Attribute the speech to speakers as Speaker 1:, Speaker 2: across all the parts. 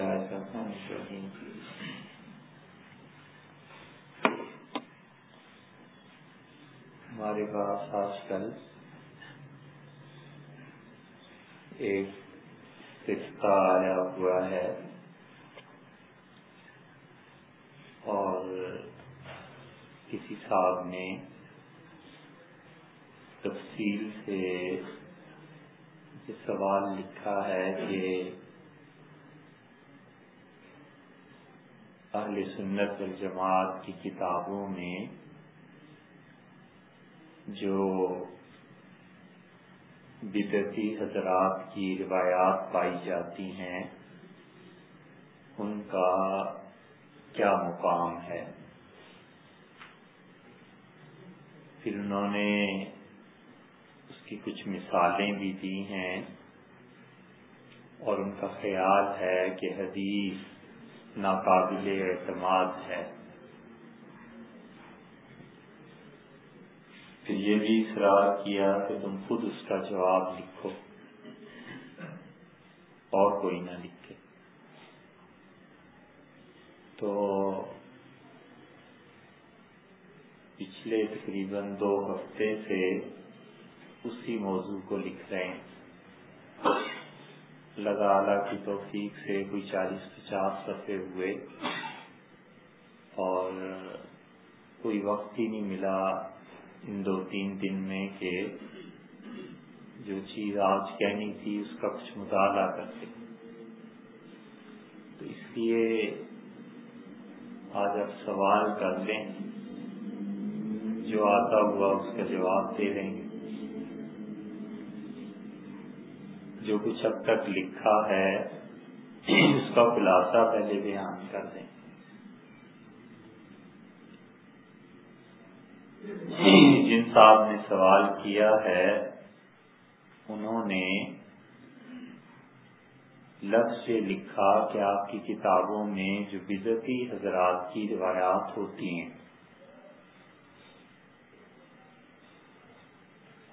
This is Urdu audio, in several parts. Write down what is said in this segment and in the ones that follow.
Speaker 1: اللہ الرحمن الرحیم ہمارے پاس آج کل ایک سکہ آیا ہوا ہے۔ اور کسی صاحب نے تفصیل سے سوال لکھا ہے کہ اہل سنت والجماعت کی کتابوں میں جو بدتی حضرات کی روایات پائی جاتی ہیں، ان کا کیا مقام ہے؟ پھر انہوں نے اس کی کچھ مثالیں بھی دی ہیں اور ان کا خیال ہے کہ حدیث ناقابل اعتماد ہے۔ پھر یہ بھی اصرار کیا کہ تم خود اس کا جواب لکھو اور کوئی نہ لکھے۔ تو پچھلے تقریباً دو ہفتے سے اسی موضوع کو لکھ رہے ہیں۔ لگا کی توفیق سے کوئی چالیس پچاس صفحے ہوئے اور کوئی وقت ہی نہیں ملا ان دو تین دن میں کہ جو چیز آج کہنی تھی اس کا کچھ مطالعہ کرتے۔ تو اس لیے آج آپ سوال کر لیں جو آتا ہوا اس کا جواب دے دیں گے۔ جو کچھ اب تک لکھا ہے، اس کا خلاصہ پہلے بیان کر دیں۔ جن صاحب نے سوال کیا ہے، انہوں نے لفظ سے لکھا کہ آپ کی کتابوں میں جو بدتی حضرات کی روایات ہوتی ہیں،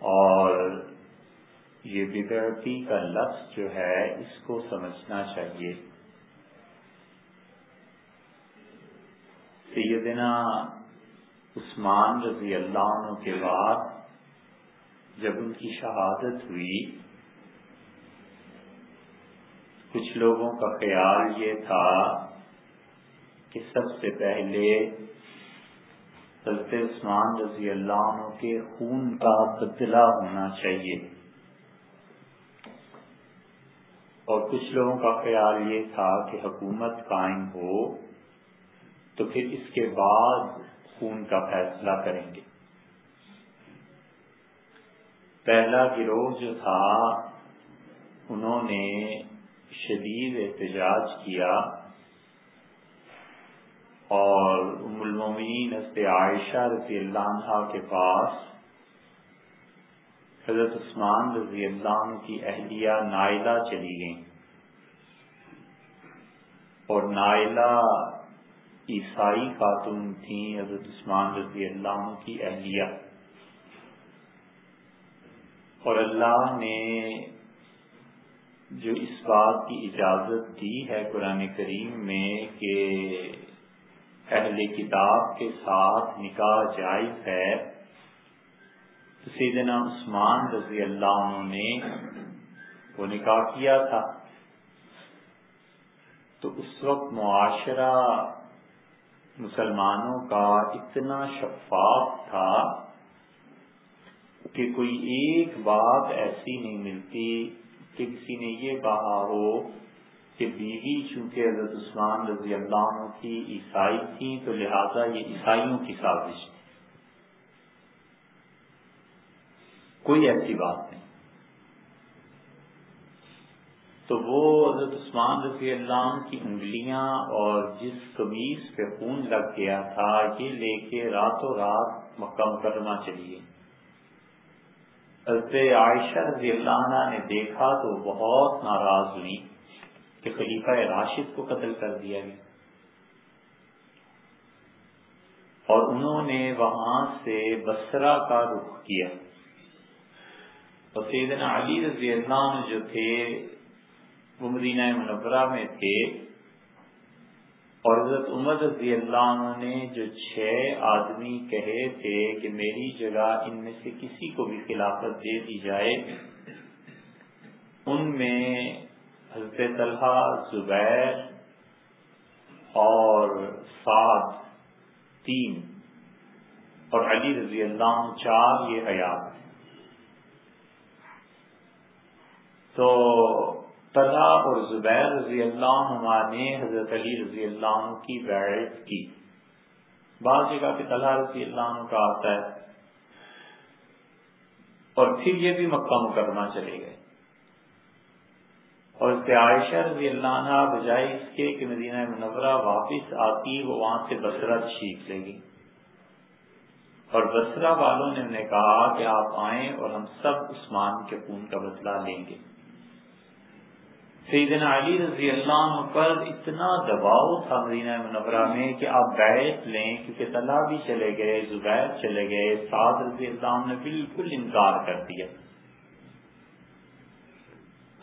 Speaker 1: اور یہ بگڑتی کا لفظ جو ہے، اس کو سمجھنا چاہیے۔ سیدنا عثمان رضی اللہ عنہ کے بعد جب ان کی شہادت ہوئی، کچھ لوگوں کا خیال یہ تھا کہ سب سے پہلے حضرت عثمان رضی اللہ عنہ کے خون کا بدلہ ہونا چاہیے۔ اور کچھ لوگوں کا خیال یہ تھا کہ حکومت قائم ہو تو پھر اس کے بعد خون کا فیصلہ کریں گے۔ پہلا گروہ جو تھا، انہوں نے شدید احتجاج کیا اور ام المومنین حضرت عائشہ رضی اللہ عنہ کے پاس حضرت عثمان رضی اللہ عنہ کی اہلیہ نائلہ چلی گئیں۔ اور نائلہ عیسائی خاتون تھیں، حضرت عثمان رضی اللہ عنہ کی اہلیہ۔ اور اللہ نے جو اس بات کی اجازت دی ہے قرآن کریم میں کہ اہل کتاب کے ساتھ نکاح جائز ہے سیدنا عثمان رضی اللہ عنہ نے وہ نکاح کیا تھا۔ تو اس وقت معاشرہ مسلمانوں کا اتنا شفاف تھا کہ کوئی ایک بات ایسی نہیں ملتی کہ کسی نے یہ کہا ہو کہ بیوی چونکہ حضرت عثمان رضی اللہ عنہ کی عیسائی تھی تو لہذا یہ عیسائیوں کی سازش تھی کوئی ایسی بات نہیں۔ تو وہ حضرت عثمان رضی اللہ عنہ کی انگلیاں اور جس قمیض پہ خون لگ گیا تھا، یہ لے کے راتوں رات مکہ مکرمہ چلیے۔ حضرت عائشہ رضی اللہ عنہ نے دیکھا تو بہت ناراض ہوئی کہ خلیفہ راشد کو قتل کر دیا گیا۔ اور انہوں نے وہاں سے بسرا کا رخ کیا۔ اور سیدنا علی رضی اللہ عنہ جو تھے، وہ مدینہ منورہ میں تھے۔ اور حضرت عمر رضی اللہ عنہ نے جو چھ آدمی کہے تھے کہ میری جگہ ان میں سے کسی کو بھی خلافت دے دی جائے، ان میں حضرت طلحہ، زبیر اور سعد تین اور علی رضی اللہ عنہ چار یہ حیات تو طلحہ اور زبیر رضی اللہ عنہ نے حضرت علی رضی اللہ عنہ کی بیعت کی۔ بعض جگہ پہ طلحہ رضی اللہ عنہ کا آتا ہے اور پھر یہ بھی مکہ مکرمہ چلے گئے۔ اور سے عائشہ رضی اللہ عنہ بجائے اس کے کہ مدینہ منورہ واپس آتی وہ وہاں سے بسرا شیخ لے گی اور بسرا والوں نے انہیں کہا کہ آپ آئیں اور ہم سب عثمان کے خون کا بدلہ لیں گے۔ سیدنا علی رضی اللہ عنہ پر اتنا دباؤ تھا مدینہ منورہ میں کہ آپ بیٹھ لیں کیونکہ طلحہ بھی چلے گئے، زبیر چلے گئے، سعد رضی اللہ عنہ نے بالکل انکار کر دیا۔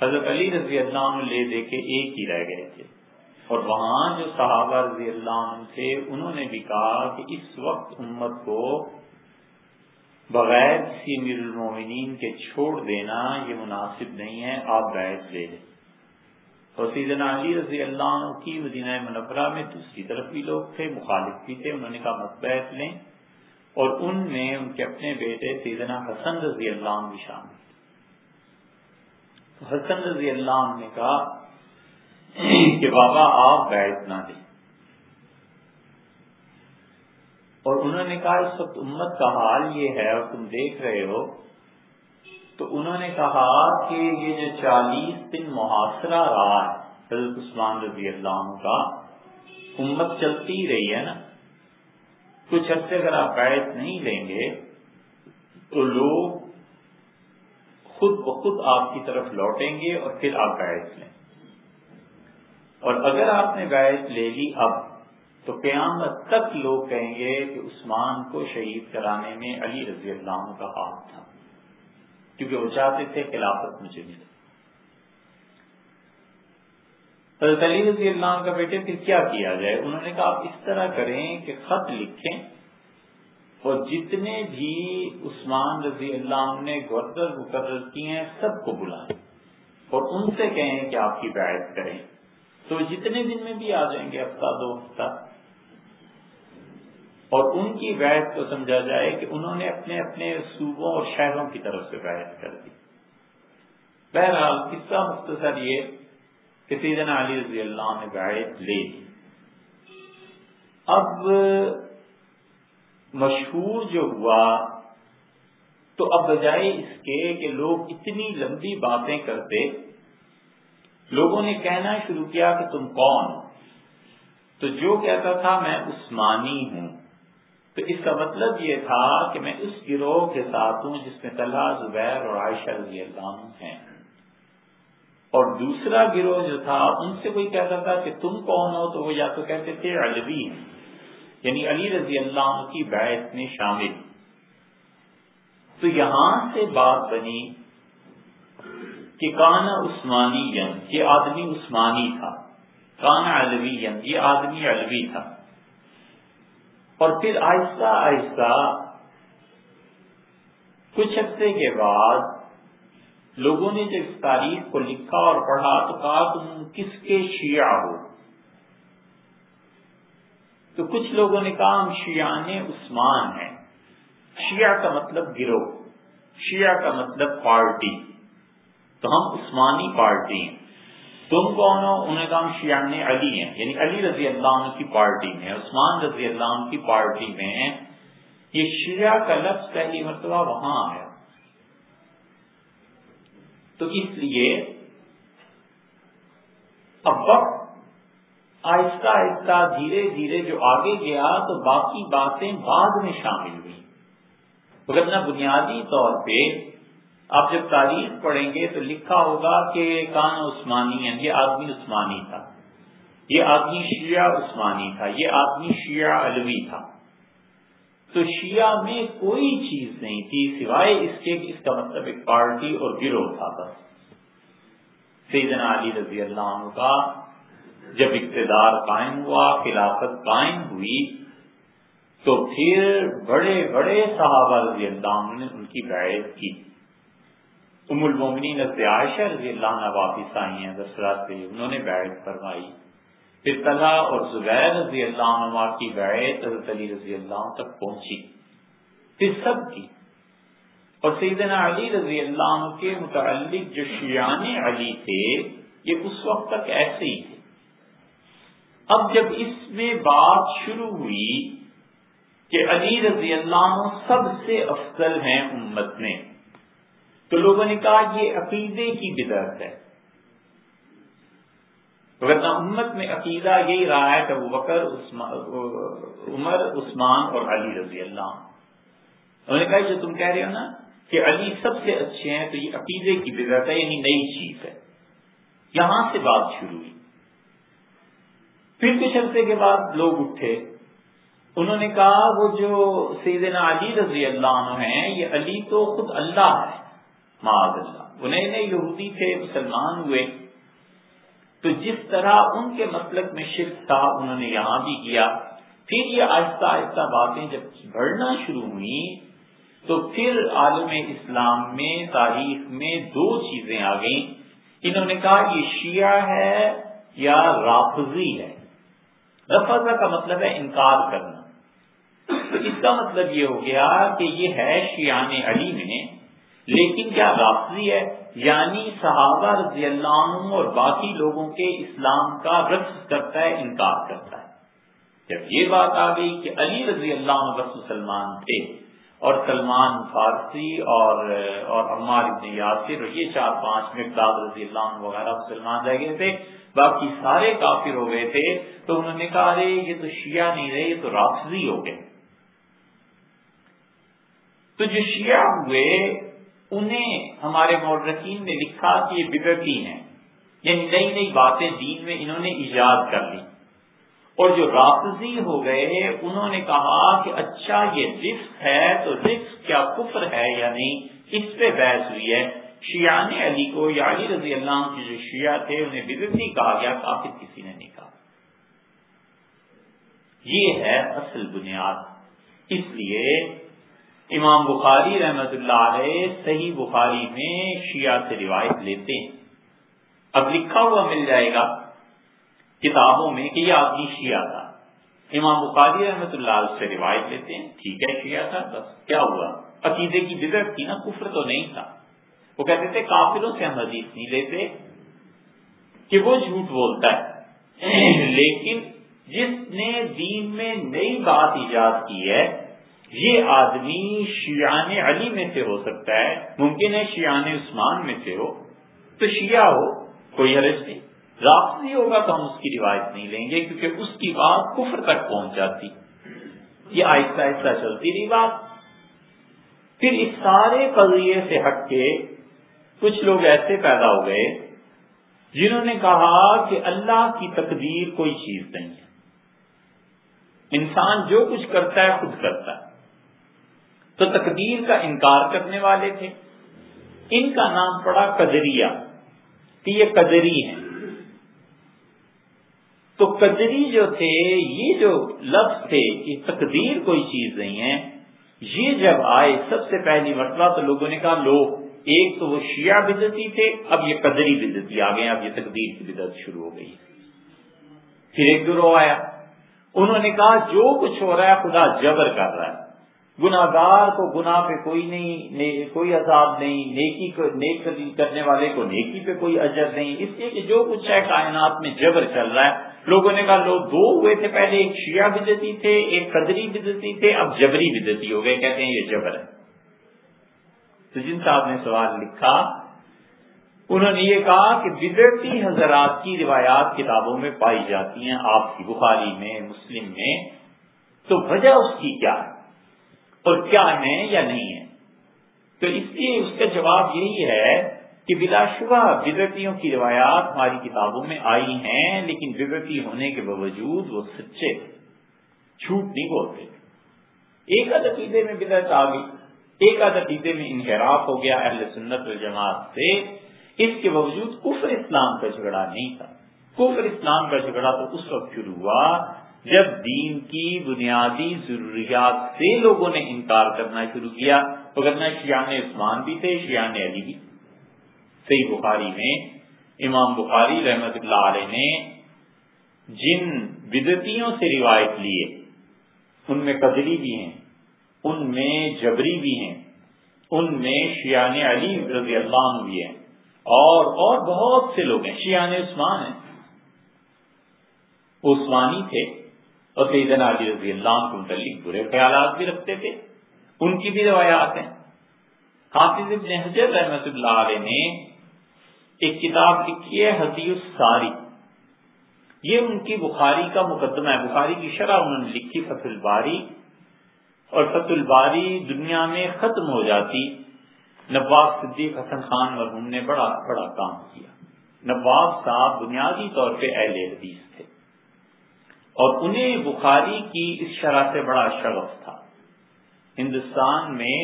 Speaker 1: حضرت علی رضی اللہ عنہ لے دے کے ایک ہی رہ گئے تھے۔ اور وہاں جو صحابہ رضی اللہ عنہ تھے، انہوں نے بھی کہا کہ اس وقت امت کو بغیر کسی امیر المومنین کے چھوڑ دینا یہ مناسب نہیں ہے، آپ بیٹھ لے لیں۔ اور سیدنا علی رضی اللہ عنہ کی مدینہ منورہ میں دوسری طرف بھی لوگ تھے، مخالف بھی تھے، انہوں نے کہا مت لیں۔ اور ان میں ان کے اپنے بیٹے سیدنا حسن رضی اللہ عنہ بھی شامل تو حسن رضی اللہ عنہ نے کہا کہ بابا آپ بیٹھ نہ دیں اور انہوں نے کہا اس وقت امت کا حال یہ ہے اور تم دیکھ رہے ہو تو انہوں نے کہا کہ یہ جو چالیس دن محاصرہ رہا ہے، حضرت عثمان رضی اللہ عنہ کا، امت چلتی ہی رہی ہے نا۔ کچھ عرصے اگر آپ بیعت نہیں لیں گے، تو لوگ خود بخود آپ کی طرف لوٹیں گے اور پھر آپ بیعت لیں۔ اور اگر آپ نے بیعت لے لی اب، تو قیامت تک لوگ کہیں گے کہ عثمان کو شہید کرانے میں علی رضی اللہ عنہ کا ہاتھ تھا۔ کیونکہ وہ چاہتے تھے خلافت مجھے ملے۔ حضرت علی رضی اللہ عنہ کا بیٹے، پھر کیا کیا جائے؟ انہوں نے کہا، آپ اس طرح کریں کہ خط لکھیں اور جتنے بھی عثمان رضی اللہ عنہ نے گورنر مقرر کیے ہیں، سب کو بلائیں اور ان سے کہیں کہ آپ کی بیعت کریں۔ تو جتنے دن میں بھی آ جائیں گے، ہفتہ، دو ہفتہ؟ اور ان کی بیعت کو سمجھا جائے کہ انہوں نے اپنے اپنے صوبوں اور شہروں کی طرف سے بیعت کر دی۔ بہرحال، قصہ مختصر یہ کہ سیدنا علی رضی اللہ نے بیعت لے لی۔ اب مشہور جو ہوا، تو اب بجائے اس کے کہ لوگ اتنی لمبی باتیں کرتے، لوگوں نے کہنا شروع کیا کہ تم کون؟ تو جو کہتا تھا، میں عثمانی ہوں۔ تو اس کا مطلب یہ تھا کہ میں اس گروہ کے ساتھ ہوں جس میں طلحہ، زبیر اور عائشہ رضی اللہ عنہ ہیں۔ اور دوسرا گروہ جو تھا، ان سے کوئی کہتا تھا کہ تم کون ہو؟ تو وہ یا تو کہتے تھے علوی یعنی علی رضی اللہ عنہ کی بیعت میں شامل۔ تو یہاں سے بات بنی کہ کانا عثمانی یہ آدمی عثمانی تھا۔ کانا علوی یہ آدمی علوی تھا۔ اور پھر آہستہ آہستہ کچھ ہفتے کے بعد لوگوں نے جب اس تاریخ کو لکھا اور پڑھا تو کہا تم کس کے شیعہ ہو؟ تو کچھ لوگوں نے کہا ہم شیعان عثمان ہیں۔ شیعہ کا مطلب گروہ، شیعہ کا مطلب پارٹی۔ تو ہم عثمانی پارٹی ہیں۔ تم کون ہو؟ انہیں کہا شیان علی ہیں۔ یعنی علی رضی اللہ عنہ کی پارٹی میں عثمان رضی اللہ عنہ کی پارٹی میں یہ شیعہ کا لفظ پہلی مرتبہ وہاں آیا تو اس لیے اب وقت آہستہ آہستہ دھیرے دھیرے جو آگے گیا تو باقی باتیں بعد میں شامل ہوئی مگر نہ بنیادی طور پہ آپ جب تاریخ پڑھیں گے تو لکھا ہوگا کہ کان عثمانی ہے، یہ آدمی عثمانی تھا۔ یہ آدمی شیعہ عثمانی تھا، یہ آدمی شیعہ علوی تھا۔ تو شیعہ میں کوئی چیز نہیں تھی سوائے اس کے اس کا مطلب ایک پارٹی اور گروہ تھا بس۔ سیدنا علی رضی اللہ عنہ کا جب اقتدار قائم ہوا، خلافت قائم ہوئی، تو پھر بڑے بڑے صحابہ رضی اللہ عنہ نے ان کی بیعت کی۔ ام المومنین عائشہ رضی اللہ عنہ واپس آئی ہیں دسرا سے انہوں نے بیعت فرمائی۔ پھر طلحہ اور زبیر رضی اللہ عنہ کی بیعت حضرت علی رضی اللہ عنہ تک پہنچی۔ پھر سب کی۔ اور سیدنا علی رضی اللہ عنہ کے متعلق جو شیان علی تھے، یہ اس وقت تک ایسے ہی تھے۔ اب جب اس میں بات شروع ہوئی کہ علی رضی اللہ عنہ سب سے افضل ہیں امت میں تو لوگوں نے کہا یہ عقیدے کی بدعت ہے۔ ورنہ امت میں عقیدہ یہی رہا ہے کہ وہ بکر عمر، عثمان اور علی رضی اللہ انہوں نے کہا جو تم کہہ رہے ہو نا کہ علی سب سے اچھے ہیں، تو یہ عقیدے کی بدعت ہے یعنی نئی چیز ہے۔ یہاں سے بات شروع ہوئی۔ پھر کچھ عرصے کے بعد لوگ اٹھے۔ انہوں نے کہا، وہ جو سیدنا علی رضی اللہ عنہ ہیں، یہ علی تو خود اللہ ہے۔ معاذ اللہ انہیں نئے یہودی تھے، مسلمان ہوئے۔ تو جس طرح ان کے مطلب میں شرک تھا، انہوں نے یہاں بھی کیا۔ پھر یہ آہستہ آہستہ باتیں جب بڑھنا شروع ہوئی تو پھر عالم اسلام میں، تاریخ میں دو چیزیں آ گئیں۔ انہوں نے کہا، یہ شیعہ ہے یا رافضی ہے؟ رفضہ کا مطلب ہے انکار کرنا۔ تو اس کا مطلب یہ ہو گیا کہ یہ ہے شیان علی میں لیکن کیا رافضی ہے؟ یعنی صحابہ رضی اللہ عنہ اور باقی لوگوں کے اسلام کا رقص کرتا ہے، انکار کرتا ہے۔ جب یہ بات آ گئی کہ علی رضی اللہ عنہ بس مسلمان تھے اور سلمان فارسی اور اور عمار ابن یاسر اور یہ چار پانچ مقداد رضی اللہ عنہ وغیرہ مسلمان رہ گئے تھے، باقی سارے کافر ہو گئے تھے، تو انہوں نے کہا، ارے، یہ تو شیعہ نہیں رہے، یہ تو رافضی ہو گئے۔ تو جو شیعہ ہوئے انہیں ہمارے مورکین نے لکھا کہ یہ بدرتی ہیں۔ یعنی نئی نئی باتیں دین میں انہوں نے ایجاد کر لی۔ اور جو رافضی ہو گئے انہوں نے کہا کہ اچھا یہ رسک ہے تو رسک کیا کفر ہے یا نہیں؟ اس پہ بحث ہوئی ہے۔ شیان علی کو، یا علی رضی اللہ عنہ کے جو شیعہ تھے، انہیں بدرتی کہا گیا، کافر کسی نے نہیں کہا۔ یہ ہے اصل بنیاد۔ اس لیے امام بخاری رحمت اللہ علیہ صحیح بخاری میں شیعہ سے روایت لیتے ہیں۔ اب لکھا ہوا مل جائے گا کتابوں میں کہ یہ آدمی شیعہ تھا۔ امام بخاری رحمت اللہ علیہ سے روایت لیتے ہیں، ٹھیک ہے، شیعہ تھا، بس کیا ہوا؟ عقیدے کی بدت تھی نا، کفر تو نہیں تھا۔ وہ کہتے تھے، کافروں سے ہم حدیث نہیں لیتے کہ وہ جھوٹ بولتا ہے۔ لیکن جس نے دین میں نئی بات ایجاد کی ہے یہ آدمی شیان علی میں سے ہو سکتا ہے، ممکن ہے شیان عثمان میں سے ہو، تو شیعہ ہو، کوئی حرج نہیں۔ رافضی ہوگا تو ہم اس کی روایت نہیں لیں گے، کیونکہ اس کی بات کفر تک پہنچ جاتی۔ یہ آہستہ آہستہ چلتی رہی بات۔ پھر اس سارے قضیے سے ہٹ کے کچھ لوگ ایسے پیدا ہو گئے جنہوں نے کہا کہ اللہ کی تقدیر کوئی چیز نہیں ہے۔ انسان جو کچھ کرتا ہے، خود کرتا ہے۔ تو تقدیر کا انکار کرنے والے تھے۔ ان کا نام پڑا قدریا۔ کہ یہ قدری ہیں۔ تو قدری جو تھے، یہ جو لفظ تھے کہ تقدیر کوئی چیز نہیں ہے۔ یہ جب آئے، سب سے پہلی مرتبہ تو لوگوں نے کہا، لو، ایک تو وہ شیعہ بدتی تھے، اب یہ قدری بدتی آ گئے، اب یہ تقدیر کی بدت شروع ہو گئی۔ پھر ایک گروہ آیا۔ انہوں نے کہا، جو کچھ ہو رہا ہے، خدا جبر کر رہا ہے۔ گناگار کو گناہ پہ کوئی نہیں کوئی عذاب نہیں، نیکی کو، نیک کرنے والے کو نیکی پہ کوئی اجر نہیں۔ اس لیے کہ جو کچھ ہے کائنات میں جبر چل رہا ہے۔ لوگوں نے کہا، لوگ دو ہوئے تھے، پہلے ایک شیعہ بدتی تھے، ایک قدری بدتی تھے، اب جبری بدتی ہو گئے، کہتے ہیں یہ جبر ہے۔ تو جن صاحب نے سوال لکھا، انہوں نے یہ کہا کہ بدرتی حضرات کی روایات کتابوں میں پائی جاتی ہیں، آپ کی بخاری میں، مسلم میں۔ تو وجہ اس کی کیا ہے؟ اور کیا ہے یا نہیں ہے تو اس لیے اس کا جواب یہی ہے کہ بلا شبہ بدرتیوں کی روایات ہماری کتابوں میں آئی ہیں، لیکن بدرتی ہونے کے باوجود وہ سچے جھوٹ نہیں بولتے۔ ایک عقیدے میں بدرت آ گئی، ایک عقیدے میں انحراف ہو گیا اہل سنت و جماعت سے۔ اس کے باوجود کفر اسلام کا جھگڑا نہیں تھا۔ کفر اسلام کا جھگڑا تو اس وقت شروع ہوا جب دین کی بنیادی ضروریات سے لوگوں نے انکار کرنا شروع کیا تو کرنا شیان عثمان بھی تھے شیان علی بھی۔ صحیح بخاری میں امام بخاری رحمت اللہ علیہ نے جن بدتیوں سے روایت لیے ان میں قدری بھی ہیں، ان میں جبری بھی ہیں، ان میں شیان علی رضی اللہ عنہ بھی ہیں، اور اور بہت سے لوگ ہیں شیان عثمان ہیں۔ عثمانی تھے۔ اور سیدنا علی رضی اللہ عنہ کے متعلق برے خیالات بھی رکھتے تھے۔ ان کی بھی روایات ہیں۔ حافظ ابن حجر رحمت اللہ علیہ نے ایک کتاب لکھی ہے، حدیث ساری یہ ان کی بخاری کا مقدمہ ہے۔ بخاری کی شرح انہوں نے لکھی، فتح الباری۔ اور فتح الباری دنیا میں ختم ہو جاتی۔ نواب صدیق حسن خان مرحوم نے بڑا بڑا کام کیا۔ نواب صاحب بنیادی طور پہ اہل حدیث تھے۔ اور انہیں بخاری کی اس شرح سے بڑا شغف تھا۔ ہندوستان میں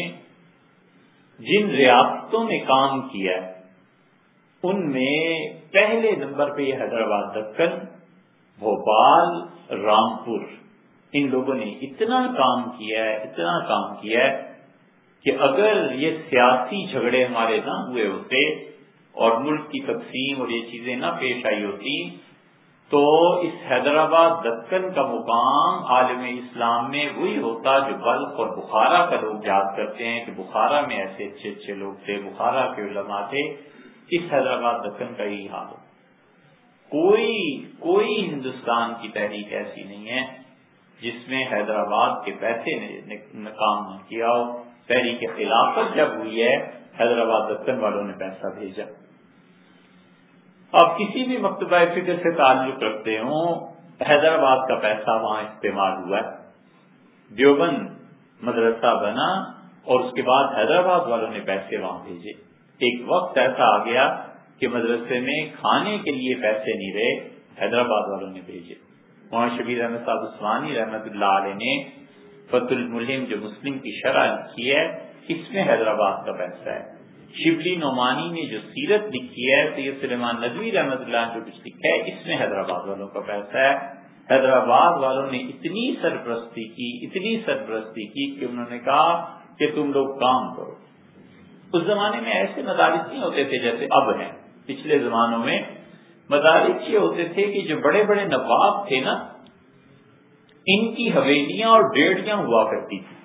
Speaker 1: جن ریاستوں نے کام کیا، ان میں پہلے نمبر پہ یہ حیدرآباد، دکن، بھوپال، رامپور، ان لوگوں نے اتنا کام کیا ہے اتنا کام کیا ہے کہ اگر یہ سیاسی جھگڑے ہمارے نہ ہوئے ہوتے اور ملک کی تقسیم اور یہ چیزیں نہ پیش آئی ہوتی تو اس حیدرآباد دکن کا مقام عالم اسلام میں وہی ہوتا جو بلخ اور بخارا کا لوگ یاد کرتے ہیں کہ بخارا میں ایسے اچھے اچھے لوگ تھے، بخارا کے علماء تھے، اس حیدرآباد دکن کا یہی حال ہو۔ کوئی کوئی ہندوستان کی تحریک ایسی نہیں ہے جس میں حیدرآباد کے پیسے نے کام نہ کیا ہو۔ تحریک خلافت جب ہوئی ہے، حیدرآباد دکن والوں نے پیسہ بھیجا۔ اب کسی بھی مکتبہ فکر سے تعلق رکھتے ہوں، حیدرآباد کا پیسہ وہاں استعمال ہوا ہے۔ دیوبند مدرسہ بنا اور اس کے بعد حیدرآباد والوں نے پیسے وہاں بھیجے۔ ایک وقت ایسا آ گیا کہ مدرسے میں کھانے کے لیے پیسے نہیں رہے، حیدرآباد والوں نے بھیجے۔ وہاں شبیر احمد صاحب عثمانی رحمت اللہ علیہ نے فت الملم جو مسلم کی شرح لکھی ہے، اس میں حیدرآباد کا پیسہ ہے۔ شبلی نعمانی نے جو سیرت لکھی ہے، سید سلیمان ندوی رحمت اللہ جو کچھ لکھا ہے، اس میں حیدرآباد والوں کا پیسہ ہے۔ حیدرآباد والوں نے اتنی سرپرستی کی، اتنی سرپرستی کی کہ انہوں نے کہا کہ تم لوگ کام کرو۔ اس زمانے میں ایسے مدارس نہیں ہوتے تھے جیسے اب ہیں۔ پچھلے زمانوں میں مدارس یہ ہوتے تھے کہ جو بڑے بڑے نواب تھے نا، ان کی حویلیاں اور ڈیڑیاں ہوا کرتی تھی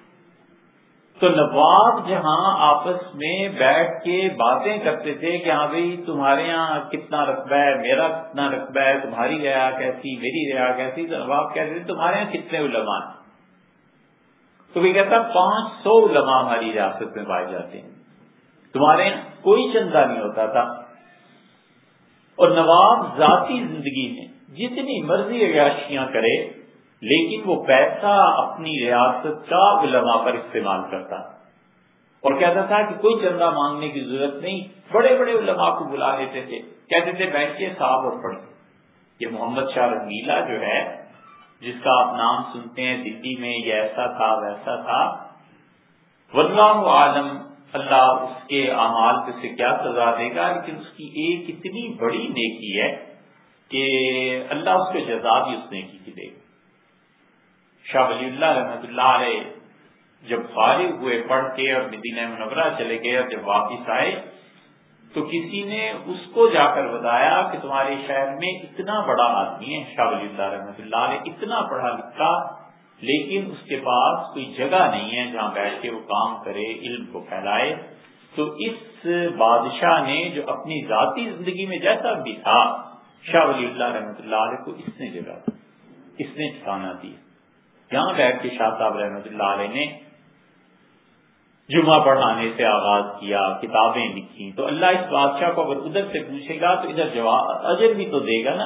Speaker 1: تو نواب جہاں آپس میں بیٹھ کے باتیں کرتے تھے کہ ہاں بھائی تمہارے یہاں کتنا رقبہ ہے، میرا کتنا رقبہ ہے، تمہاری ریا کیسی، میری ریا کیسی تو نواب کہتے تھے تمہارے یہاں کتنے علماء ہیں؟ تو وہ کہتا پانچ سو علماء ہماری ریاست میں پائے جاتے ہیں۔ تمہارے یہاں کوئی چندہ نہیں ہوتا تھا۔ اور نواب ذاتی زندگی میں جتنی مرضی عیاشیاں کرے لیکن وہ پیسہ اپنی ریاست کا علماء پر استعمال کرتا اور کہتا تھا کہ کوئی چندہ مانگنے کی ضرورت نہیں، بڑے بڑے علماء کو بلا لیتے تھے۔ کہتے تھے بیٹھیے صاحب اور پڑھیں۔ یہ محمد شاہ رنگیلا جو ہے، جس کا آپ نام سنتے ہیں دلی میں، یہ ایسا تھا، ویسا تھا۔ واللہ عالم، اللہ اس کے اعمال پہ سے کیا سزا دے گا، لیکن اس کی ایک اتنی بڑی نیکی ہے کہ اللہ اس کو جزا بھی اس نیکی کی دے گا۔ شاہ ولی اللہ رحمت اللہ علیہ جب فارغ ہوئے پڑھ کے اور مدینہ منورہ چلے گئے اور جب واپس آئے، تو کسی نے اس کو جا کر بتایا کہ تمہارے شہر میں اتنا بڑا آدمی ہے، شاہ ولی اللہ رحمت اللہ علیہ اتنا پڑھا لکھا، لیکن اس کے پاس کوئی جگہ نہیں ہے جہاں بیٹھ کے وہ کام کرے، علم کو پھیلائے۔ تو اس بادشاہ نے جو اپنی ذاتی زندگی میں جیسا بھی تھا، شاہ ولی اللہ رحمت اللہ علیہ کو اس نے جگہ اس نے ٹھکانا دیا۔ یہاں بیٹھ کے شاہ صاحب رحمۃ اللہ علیہ نے جمعہ پڑھانے سے آغاز کیا، کتابیں لکھی تو اللہ اس بادشاہ کو اگر ادھر سے پوچھے گا تو ادھر جواب، اجر بھی تو دے گا نا۔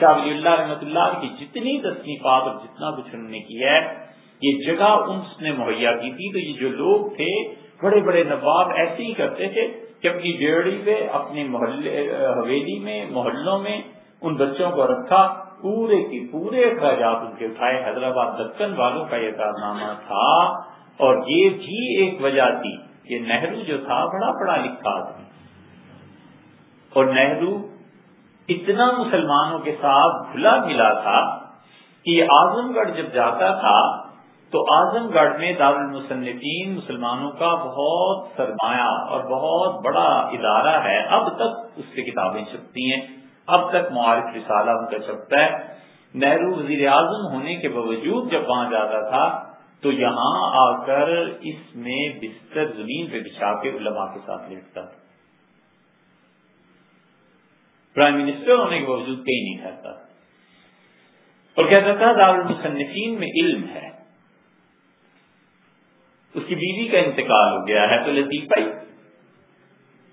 Speaker 1: شاہ ولی اللہ رحمۃ اللہ کی جتنی تصنیفات اور جتنا کچھ انہوں نے کیا ہے، یہ جگہ اس نے مہیا کی تھی۔ تو یہ جو لوگ تھے، بڑے بڑے نواب ایسے ہی کرتے تھے کہ اپنی ڈیڑھی پہ اپنے محلے، حویلی میں، محلوں میں، ان بچوں کو رکھا۔ پورے کی پورے اخراجات ان کے اٹھائے، حیدرآباد دکن والوں کا یہ کارنامہ تھا اور یہ بھی ایک وجہ تھی کہ نہرو جو تھا، بڑا پڑھا لکھا آدمی۔ اور نہرو اتنا مسلمانوں کے ساتھ کھلا ملا تھا کہ اعظم گڑھ جب جاتا تھا تو اعظم گڑھ میں دار المصنفین مسلمانوں کا بہت سرمایہ اور بہت بڑا ادارہ ہے۔ اب تک اس سے کتابیں چھپتی ہیں۔ اب تک معارف رسالہ ان کا چھپتا ہے۔ نہرو وزیر اعظم ہونے کے باوجود جب وہاں جاتا تھا، تو یہاں آ کر اس میں بستر زمین پہ بچھا کے علماء کے ساتھ لیٹتا۔ تھا پرائم منسٹر ہونے کے باوجود کہیں نہیں کہتا اور کہتا تھا دار المصنفین میں علم ہے۔ اس کی بیوی کا انتقال ہو گیا ہے تو لطیفہ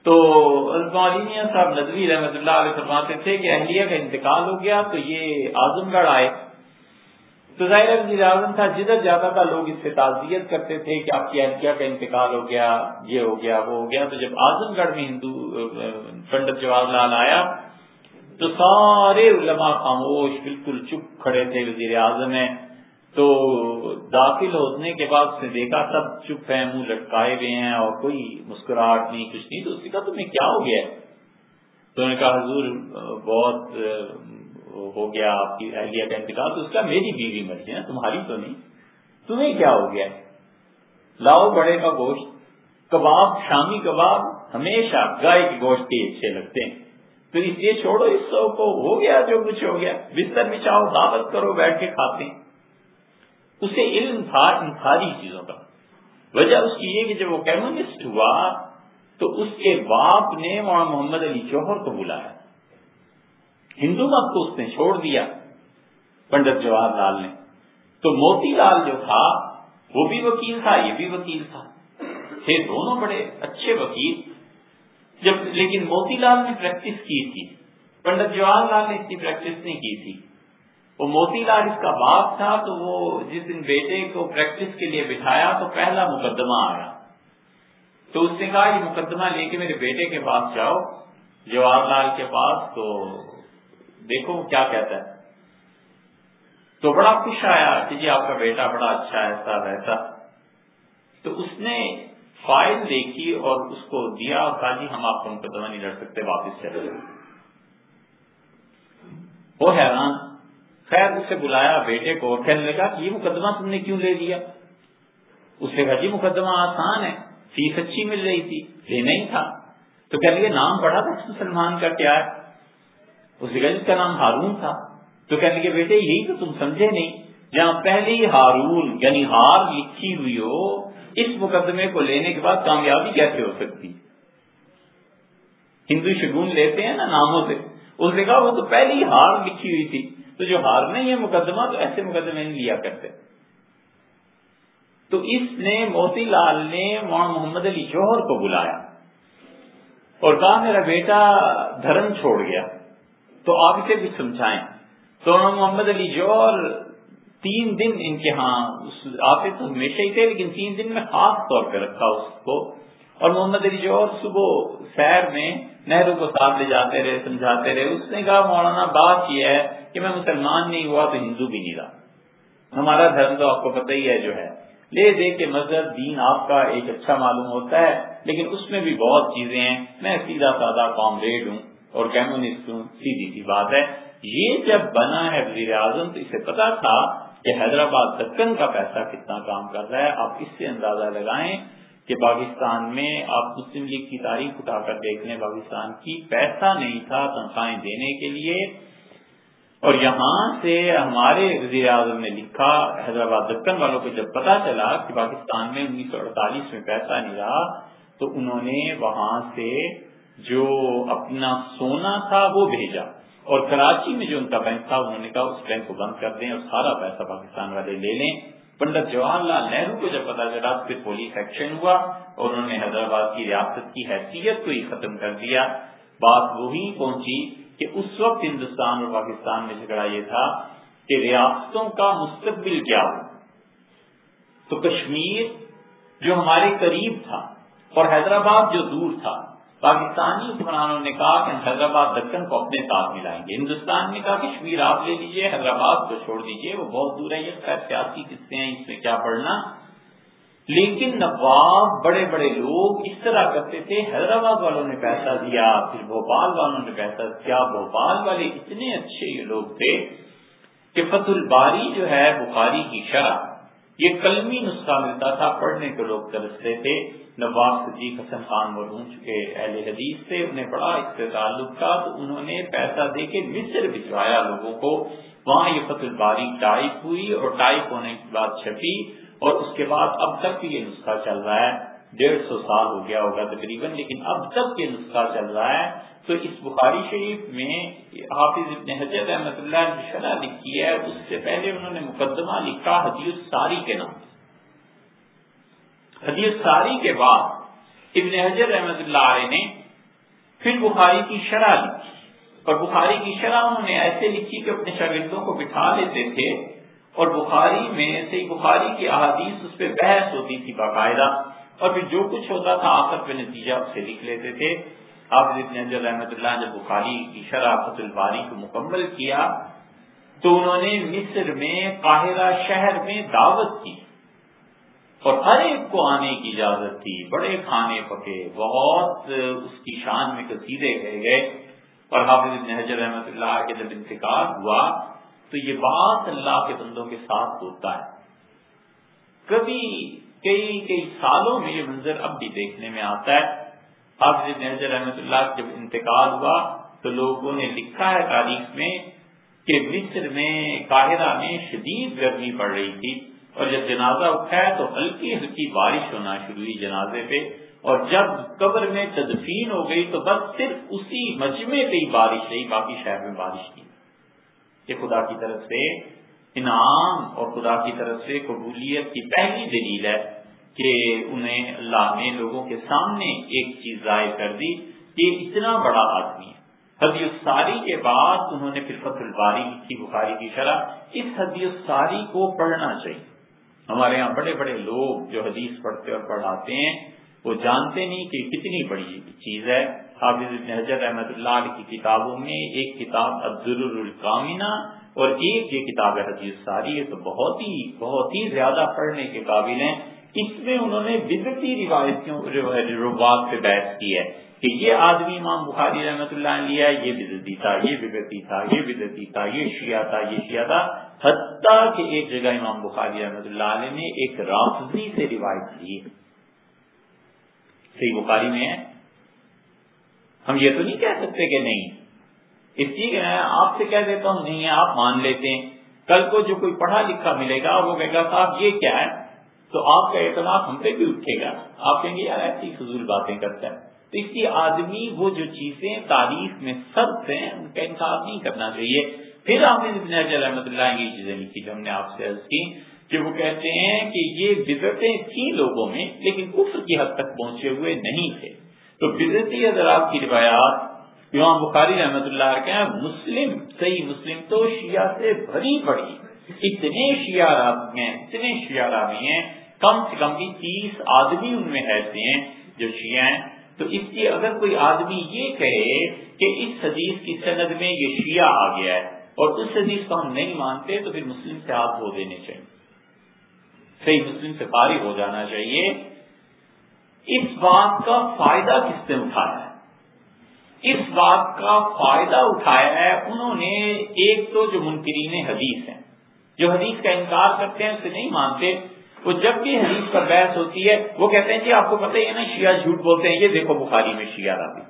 Speaker 1: ہی تو صاحب ندوی رحمۃ اللہ علیہ فرماتے تھے کہ اہلیہ کا انتقال ہو گیا تو یہ اعظم گڑھ آئے۔ تو ظاہر وزیر اعظم تھا، جدھر جاتا تھا لوگ اس سے تعزیت کرتے تھے کہ آپ کی اہلیہ کا انتقال ہو گیا، یہ ہو گیا، وہ ہو گیا۔ تو جب اعظم گڑھ میں ہندو، پنڈت جواہر لال آیا، تو سارے علماء خاموش، بالکل چپ کھڑے تھے۔ وزیر اعظم ہے تو داخل ہونے کے بعد اس نے دیکھا سب چپ ہے منہ لٹکائے ہوئے ہیں اور کوئی مسکراہٹ نہیں، کچھ نہیں۔ تو اس نے کہا، تمہیں کیا ہو گیا؟ تو نے کہا، حضور، بہت ہو گیا آپ کی اہلیہ کا انتقال۔ تو اس کا میری بیوی مر گئی نا تمہاری تو نہیں۔ تمہیں کیا ہو گیا؟ لاؤ بڑے کا گوشت، کباب، شامی کباب ہمیشہ گائے کے گوشت کے اچھے لگتے ہیں۔ تو اس لیے چھوڑو، اس سو کو ہو گیا، جو کچھ ہو گیا۔ بستر بچاؤ دعوت کرو، بیٹھ کے کھاتے ہیں۔ اسے علم تھا ان ساری چیزوں کا۔ وجہ اس کی یہ کہ جب وہ کمیونسٹ ہوا، تو اس کے باپ نے وہاں محمد علی جوہر کو بلایا۔ ہندو مت کو اس نے چھوڑ دیا، پنڈت جواہر لال نے۔ تو موتی لال جو تھا، وہ بھی وکیل تھا، یہ بھی وکیل تھا۔ تھے دونوں بڑے اچھے وکیل۔ جب لیکن موتی لال نے پریکٹس کی تھی۔ پنڈت جواہر لال نے اتنی پریکٹس نہیں کی تھی۔ وہ موتی لال اس کا باپ تھا، تو وہ جس دن بیٹے کو پریکٹس کے لیے بٹھایا، تو پہلا مقدمہ آیا۔ تو اس نے کہا، یہ مقدمہ لے کے میرے بیٹے کے پاس جاؤ، جواہر لال کے پاس، تو دیکھو کیا کہتا ہے۔ تو بڑا خوش آیا کہ جی آپ کا بیٹا بڑا اچھا ایسا ویسا۔ تو اس نے فائل دیکھی اور اس کو دیا اور کہا جی ہم آپ کو مقدمہ نہیں لڑ سکتے، واپس چلے وہ حیران خیر، اس سے بلایا بیٹے کو کہنے لگا کہ یہ مقدمہ تم نے کیوں لے لیا؟ اس نے کہا جی مقدمہ آسان ہے، فیس اچھی مل رہی تھی، لینا ہی تھا۔ تو کہہ لگے، نام پڑھا تھا مسلمان کا، کیا ہے؟ اس نے کہا، جس کا نام ہارون تھا۔ تو کہنے لگے، بیٹے، یہی تو تم سمجھے نہیں۔ جہاں پہلی ہارون یعنی ہار لکھی ہوئی ہو، اس مقدمے کو لینے کے بعد کامیابی کیسے ہو سکتی؟ ہندو شگون لیتے ہیں نا ناموں سے۔ اس نے کہا، وہ تو پہلی ہار لکھی ہوئی تھی۔ تو جو ہار نہیں ہے مقدمہ، تو ایسے مقدمے نہیں لیا کرتے۔ تو اس نے موتی لال نے محمد علی جوہر کو بلایا۔ اور کہا، میرا بیٹا دھرم چھوڑ گیا۔ تو آپ اسے بھی سمجھائیں۔ تو محمد علی جوہر تین دن ان کے ہاں آتے تو ہمیشہ ہی تھے، لیکن تین دن میں خاص طور پہ رکھا اس کو۔ اور محمد علی جوہر صبح سیر میں نہرو کو ساتھ لے جاتے رہے، سمجھاتے رہے، اس نے کہا، مولانا، بات یہ ہے کہ میں مسلمان نہیں ہوا تو ہندو بھی نہیں رہا۔ ہمارا دھرم تو آپ کو پتہ ہی ہے جو ہے۔ لے دے کے مذہب، دین آپ کا ایک اچھا معلوم ہوتا ہے، لیکن اس میں بھی بہت چیزیں ہیں۔ میں سیدھا سادہ کامریڈ ہوں اور کمیونسٹ ہوں، سیدھی سی بات ہے۔ یہ جب بنا ہے وزیر اعظم تو اسے پتا تھا کہ حیدرآباد دکن کا پیسہ کتنا کام کر رہا ہے۔ آپ اس سے اندازہ لگائیں کہ پاکستان میں آپ مسلم لیگ کی تاریخ اٹھا کر دیکھ لیں پاکستان کی پیسہ نہیں تھا تنخواہیں دینے کے لیے۔ اور یہاں سے ہمارے وزیر اعظم نے لکھا، حیدرآباد دکن والوں کو جب پتا چلا کہ پاکستان میں انیس سو اڑتالیس میں پیسہ نہیں رہا، تو انہوں نے وہاں سے جو اپنا سونا تھا وہ بھیجا۔ اور کراچی میں جو ان کا بینک تھا، انہوں نے کہا، اس بینک کو بند کر دیں اور سارا پیسہ پاکستان والے لے لیں۔ پنڈت جواہر لال نہرو کو جب پتا چلا پھر پولیس ایکشن ہوا اور انہوں نے حیدرآباد کی ریاست کی حیثیت کو ہی ختم کر دیا۔ بات وہی پہنچی کہ اس وقت ہندوستان اور پاکستان میں جھگڑا یہ تھا کہ ریاستوں کا مستقبل کیا ہو۔ تو کشمیر جو ہمارے قریب تھا اور حیدرآباد جو دور تھا پاکستانی حکمرانوں نے کہا کہ حیدرآباد دکن کو اپنے ساتھ ملائیں گے۔ ہندوستان نے کہا کشمیر آپ لے لیجیے حیدرآباد کو چھوڑ دیجیے وہ بہت دور ہے، یہ خیر سیاسی قصے ہیں اس میں کیا پڑھنا؟ لیکن نواب بڑے بڑے لوگ اس طرح کرتے تھے، حیدرآباد والوں نے پیسہ دیا، پھر بھوپال والوں نے پیسہ دیا۔ بھوپال والے اتنے اچھے یہ لوگ تھے کہ فت الباری جو ہے، بخاری کی شرح، یہ کلمی نسخہ ملتا تھا، پڑھنے کے لوگ ترستے تھے۔ نواز صدیق حسن خان مرحوم چکے اہل حدیث سے، انہیں بڑا اس سے تعلق تھا تو انہوں نے پیسہ دے کے مصر بھجوایا لوگوں کو۔ وہاں یہ فت الباری ٹائپ ہوئی اور ٹائپ ہونے کے بعد چھپی اور اس کے بعد اب تک بھی یہ نسخہ چل رہا ہے۔ ڈیڑھ سو سال ہو گیا ہوگا تقریباً، لیکن اب تک یہ نسخہ چل رہا ہے۔ تو اس بخاری شریف میں حافظ ابن حجر احمد اللہ نے شرح لکھی ہے۔ اس سے پہلے انہوں نے مقدمہ لکھا حدیث ساری کے نام حدیث ساری کے بعد ابن حجر احمد اللہ علیہ نے پھر بخاری کی شرح لکھی۔ اور بخاری کی شرح انہوں نے ایسے لکھی کہ اپنے شاگردوں کو بٹھا لیتے تھے اور بخاری میں سے بخاری کی احادیث اس پہ بحث ہوتی تھی باقاعدہ اور پھر جو کچھ ہوتا تھا آخر پہ نتیجہ اسے لکھ لیتے تھے۔ حافظ ابن رحمۃ اللہ نے بخاری کی شرافت الباری کو مکمل کیا تو انہوں نے مصر میں قاہرہ شہر میں دعوت کی۔ اور ہر ایک کو آنے کی اجازت تھی۔ بڑے کھانے پکے، بہت اس کی شان میں کثیرے گئے گئے۔ اور حافظ ابن حجر رحمۃ اللہ کے جب انتقال ہوا، تو یہ بات اللہ کے بندوں کے ساتھ ہوتا ہے۔ کبھی کئی کئی سالوں میں یہ منظر اب بھی دیکھنے میں آتا ہے۔ حافظ رحمۃ اللہ جب انتقال ہوا، تو لوگوں نے لکھا ہے تاریخ میں کہ مصر میں، قاہرہ میں شدید گرمی پڑ رہی تھی۔ اور جب جنازہ اٹھایا تو ہلکی ہلکی بارش ہونا شروع ہوئی جنازے پہ اور جب قبر میں تدفین ہو گئی تو بس صرف اسی مجمے پہ ہی بارش رہی، باقی شہر میں بارش نہیں۔ یہ خدا کی طرف سے انعام اور خدا کی طرف سے قبولیت کی پہلی دلیل ہے کہ انہیں اللہ نے لوگوں کے سامنے ایک چیز ظاہر کر دی کہ اتنا بڑا آدمی ہے۔ حدیث ساری کے بعد انہوں نے پھر فت الباری کی، بخاری کی شرح، اس حدیث ساری کو پڑھنا چاہیے۔ ہمارے یہاں بڑے بڑے لوگ جو حدیث پڑھتے اور پڑھاتے ہیں، وہ جانتے نہیں کہ کتنی بڑی چیز ہے۔ حافظ ابن حجر احمد اللہ کی کتابوں میں ایک کتاب عبدالر القامینہ اور ایک یہ کتاب ہے حدیث ساری ہے تو بہت ہی بہت ہی زیادہ پڑھنے کے قابل ہیں۔ اس میں انہوں نے بدتی روایتوں روبات پہ بحث کی ہے۔ کہ یہ آدمی امام بخاری رحمت اللہ نے لیا یہ بدتی تھا، یہ بدتی تھا، یہ بدتی تھا، یہ شیعہ تھا، یہ شیعہ تھا، حتیٰ کہ ایک جگہ امام بخاری رحمت اللہ علیہ نے ایک رافضی سے روایت کی۔ صحیح بخاری میں ہے۔ ہم یہ تو نہیں کہہ سکتے کہ نہیں۔ اس لیے کہ آپ سے کہہ دیتا ہوں، نہیں آپ مان لیتے ہیں۔ کل کو جو کوئی پڑھا لکھا ملے گا، وہ کہے گا، صاحب یہ کیا ہے؟ تو آپ کا اعتماد ہم پہ بھی اٹھے گا۔ آپ کہیں گے، یار ایسی فضول باتیں کرتا ہے تو اس لیے آدمی وہ جو چیزیں تاریخ میں سب ہیں، ان کا انکار نہیں کرنا چاہیے۔ پھر آپ نے رحمۃ اللہ یہ چیزیں لکھی جو ہم نے آپ سے عرض کی، کہ وہ کہتے ہیں کہ یہ بزرتیں تھیں لوگوں میں، لیکن کفر کی حد تک پہنچے ہوئے نہیں تھے۔ تو بزرتی حضرات کی روایات، امام بخاری رحمت اللہ کے مسلم، صحیح مسلم تو شیعہ سے بھری پڑی۔ اتنے شیعہ راوی ہیں، اتنے شیعہ راوی ہیں، کم سے کم بھی تیس آدمی ان میں ایسے ہیں جو شیعہ ہیں۔ تو اس لیے اگر کوئی آدمی یہ کہے کہ اس حدیث کی سند میں یہ شیعہ آ گیا ہے اور اس حدیث کو ہم نہیں مانتے تو پھر مسلم سے ہاتھ دھو دینے چاہیے۔ صحیح مسلم سے فارغ ہو جانا چاہیے۔ اس بات کا فائدہ کس نے اٹھایا ہے؟ اس بات کا فائدہ اٹھایا ہے انہوں نے ایک تو جو منکرین حدیث ہیں، جو حدیث کا انکار کرتے ہیں، اسے نہیں مانتے وہ جب بھی حدیث پر بحث ہوتی ہے، وہ کہتے ہیں جی آپ کو پتہ ہے نا شیعہ جھوٹ بولتے ہیں، یہ دیکھو بخاری میں شیعہ راوی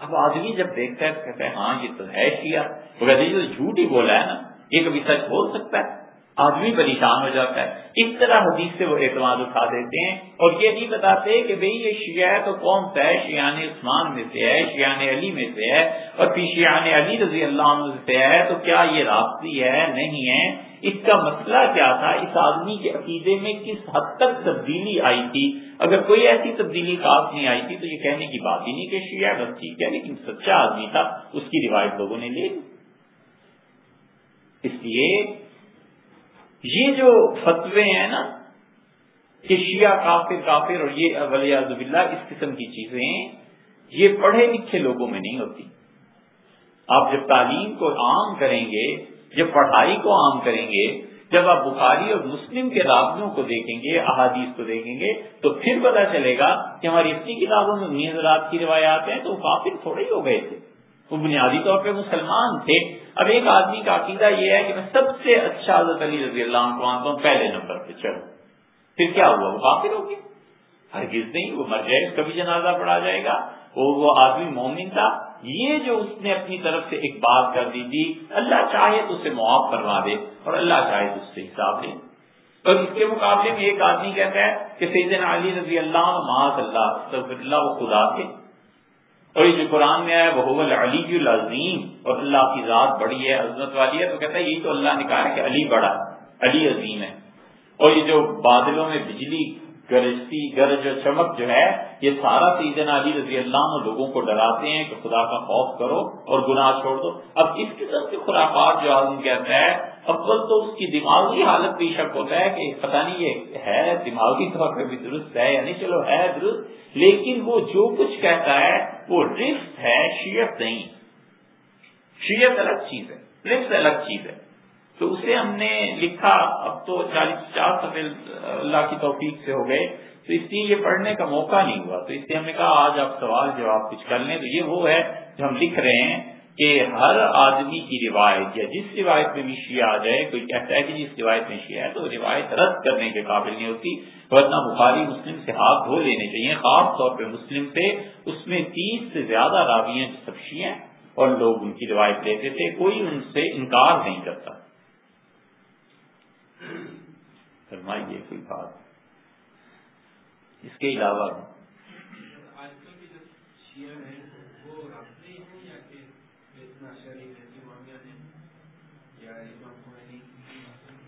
Speaker 1: اب آدمی جب دیکھتا ہے کہتا ہے ہاں یہ تو ہے شیعہ۔ وہ کہتے ہیں جھوٹ ہی بولا ہے نا، یہ کبھی سچ بول سکتا ہے؟ آدمی پریشان ہو جاتا ہے۔ اس طرح حدیث سے وہ اعتماد اٹھا دیتے ہیں اور یہ نہیں بتاتے کہ بھئی یہ شیعہ ہے تو کون سا ہے شیان عثمان میں سے ہے شیان علی میں سے ہے اور پھر شیان علی رضی اللہ عنہ سے ہے، تو کیا یہ رابطی ہے؟ نہیں ہے۔ اس کا مسئلہ کیا تھا؟ اس آدمی کے عقیدے میں کس حد تک تبدیلی آئی تھی؟ اگر کوئی ایسی تبدیلی خاص نہیں آئی تھی تو یہ کہنے کی بات ہی نہیں کہ شیعہ بس ٹھیک ہے، لیکن سچا آدمی تھا، اس کی روایت لوگوں نے لے لی۔ اس لیے یہ جو فتوے ہیں نا، کہ شیعہ کافر کافر اور یہ ولی اللہ اس قسم کی چیزیں یہ پڑھے لکھے لوگوں میں نہیں ہوتی۔ آپ جب تعلیم کو عام کریں گے، جب پڑھائی کو عام کریں گے، جب آپ بخاری اور مسلم کے راویوں کو دیکھیں گے، احادیث کو دیکھیں گے، تو پھر پتا چلے گا کہ ہماری اپنی کتابوں میں حضرات کی روایات ہیں، تو وہ تھوڑے ہی ہو گئے تھے۔ وہ بنیادی طور پہ مسلمان تھے۔ اب ایک آدمی کا عقیدہ یہ ہے کہ میں سب سے اچھا حضرت علی رضی اللہ عنہ کو مانتا ہوں پہلے نمبر پہ چلو پھر کیا ہوا؟ وہ کافر ہو گیا۔ ہرگز نہیں، وہ مر جائے کبھی جنازہ پڑا جائے گا۔ وہ آدمی مومن تھا۔ یہ جو اس نے اپنی طرف سے ایک بات کر دی تھی، اللہ چاہے تو اسے معاف کروا دے اور اللہ چاہے تو اس سے حساب لے۔ اور اس کے مقابلے میں ایک آدمی کہتا ہے کہ سیدنا علی رضی اللہ معاذ اللہ اللہ، وہ خدا کے اور یہ جو قرآن میں آیا وہ علی العظیم اور اللہ کی ذات بڑی ہے، عظمت والی ہے، تو کہتا ہے، یہی تو اللہ نے کہا ہے کہ علی بڑا، علی عظیم ہے۔ اور یہ جو بادلوں میں بجلی گرجتی، گرج و چمک جو ہے، یہ سارا سیزن علی رضی اللہ عنہ لوگوں کو ڈراتے ہیں کہ خدا کا خوف کرو اور گناہ چھوڑ دو۔ اب اس قسم کے خرافات جو آدمی کہتا ہے، اول تو اس کی دماغی حالت بھی شک ہوتا ہے کہ پتہ نہیں یہ ہے، دماغی طور پہ بھی درست ہے یعنی چلو ہے درست، لیکن وہ جو کچھ کہتا ہے، وہ رفت ہے شیت نہیں۔ شیت الگ چیز ہے، رفت الگ چیز ہے۔ تو اسے ہم نے لکھا، اب تو چالیس پچاس سفے اللہ کی توفیق سے ہو گئے۔ تو اس لیے یہ پڑھنے کا موقع نہیں ہوا۔ تو اس لیے ہم نے کہا، آج آپ سوال جواب کچھ کر لیں۔ تو یہ وہ ہے جو ہم لکھ رہے ہیں کہ ہر آدمی کی روایت، یا جس روایت میں بھی شیعہ آ جائے، کوئی کہتا ہے کہ جس روایت میں شیعہ ہے، تو روایت رد کرنے کے قابل نہیں ہوتی۔ ورنہ بخاری، مسلم سے ہاتھ دھو لینے چاہیے۔ خاص طور پہ مسلم پہ اس میں تیس سے زیادہ راوی ہیں سب شیعہ اور لوگ ان کی روایت لیتے تھے، کوئی ان سے انکار نہیں کرتا۔ فرمائیے، کوئی بات۔ اس کے علاوہ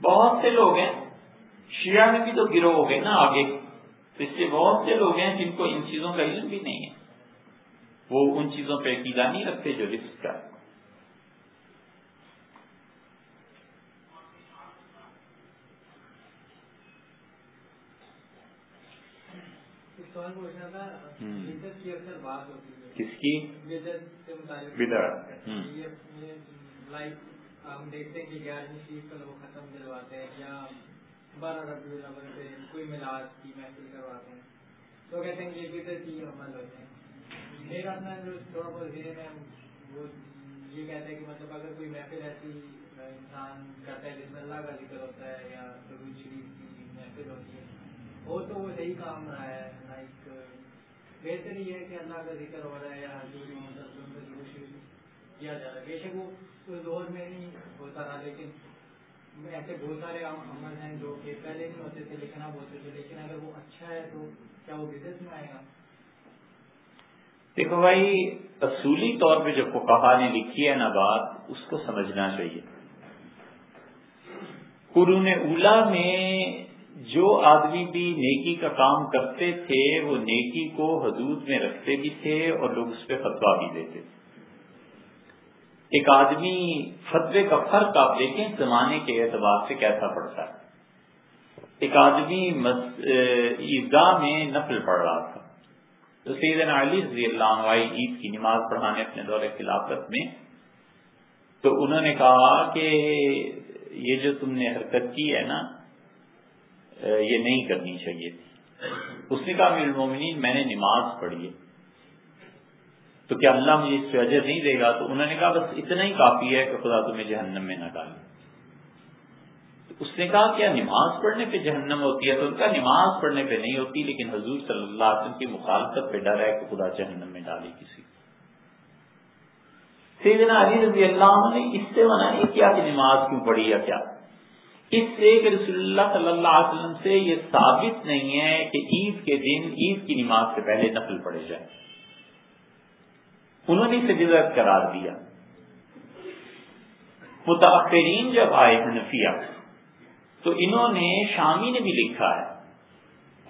Speaker 1: بہت سے لوگ ہیں، شیعہ میں بھی تو گروہ ہو گئے نا آگے۔ تو اس سے بہت سے لوگ ہیں جن کو ان چیزوں کا علم بھی نہیں ہے۔ وہ ان چیزوں پہ عقیدہ نہیں رکھتے جو رسک کا۔ کس کی؟
Speaker 2: ہم۔ دیکھتے ہیں کہ گیارہویں شریف کا لوگ ختم دلواتے ہیں یا بارہ ربیع الاول پہ کوئی میلاد کی محفل کرواتے ہیں۔ تو کہتے ہیں یہ کی عمل ہوتے ہیں۔ میرا اپنا جو تھوڑا بہت ذہن ہے وہ یہ کہتا ہے کہ مطلب اگر کوئی محفل ایسی انسان کرتا ہے جس میں اللہ کا ذکر ہوتا ہے یا شریف کی محفل ہوتی ہے وہ تو وہ صحیح کام رہا ہے لائک بہتر یہ ہے کہ اللہ کا ذکر ہو رہا ہے، یا جو بھی کیا جا رہا ہے۔ بے شک وہ دور میں نہیں ہوتا رہا، لیکن ایسے بہت سارے عمل ہیں جو کہ پہلے نہیں ہوتے تھے لکھنا بولتے تھے۔ لیکن اگر وہ اچھا ہے تو کیا وہ بزنس میں آئے گا؟
Speaker 1: دیکھو بھائی، اصولی طور پہ جو کہا نے لکھی ہے نا بات، اس کو سمجھنا چاہیے۔ قرون اولا میں جو آدمی بھی نیکی کا کام کرتے تھے، وہ نیکی کو حدود میں رکھتے بھی تھے اور لوگ اس پہ فتوا بھی دیتے تھے۔ ایک آدمی فتوے کا فرق آپ دیکھیں، زمانے کے اعتبار سے کیسا پڑتا ہے۔ ایک آدمی عیدگاہ میں نفل پڑھ رہا تھا۔ تو سیدنا علی رضی اللہ عنہ عید کی نماز پڑھانے اپنے دور خلافت میں۔ تو انہوں نے کہا کہ یہ جو تم نے حرکت کی ہے نا یہ نہیں کرنی چاہیے اس نے کہا المومنین، میں نے نماز پڑھی ہے۔ تو کیا اللہ مجھے اس پہ اجر نہیں دے گا؟ تو انہوں نے کہا، بس اتنا ہی کافی ہے کہ خدا تمہیں جہنم میں نہ ڈالے۔ اس نے کہا، کیا نماز پڑھنے پہ جہنم ہوتی ہے؟ تو ان کا نماز پڑھنے پہ نہیں ہوتی، لیکن حضور صلی اللہ علیہ وسلم کی مخالفت پہ ڈر ہے کہ خدا جہنم میں ڈالے کسی سیدنا علی رضی اللہ عنہ نے اس سے منع نہیں کیا کہ نماز کیوں پڑھی یا کیا۔ اس سے کہ رسول اللہ صلی اللہ علیہ وسلم سے یہ ثابت نہیں ہے کہ عید کے دن، عید کی نماز سے پہلے نفل پڑے جائے انہوں نے اسے بدعت قرار دیا۔ متاثرین جب آئے حنفیہ، تو انہوں نے شامی نے بھی لکھا ہے۔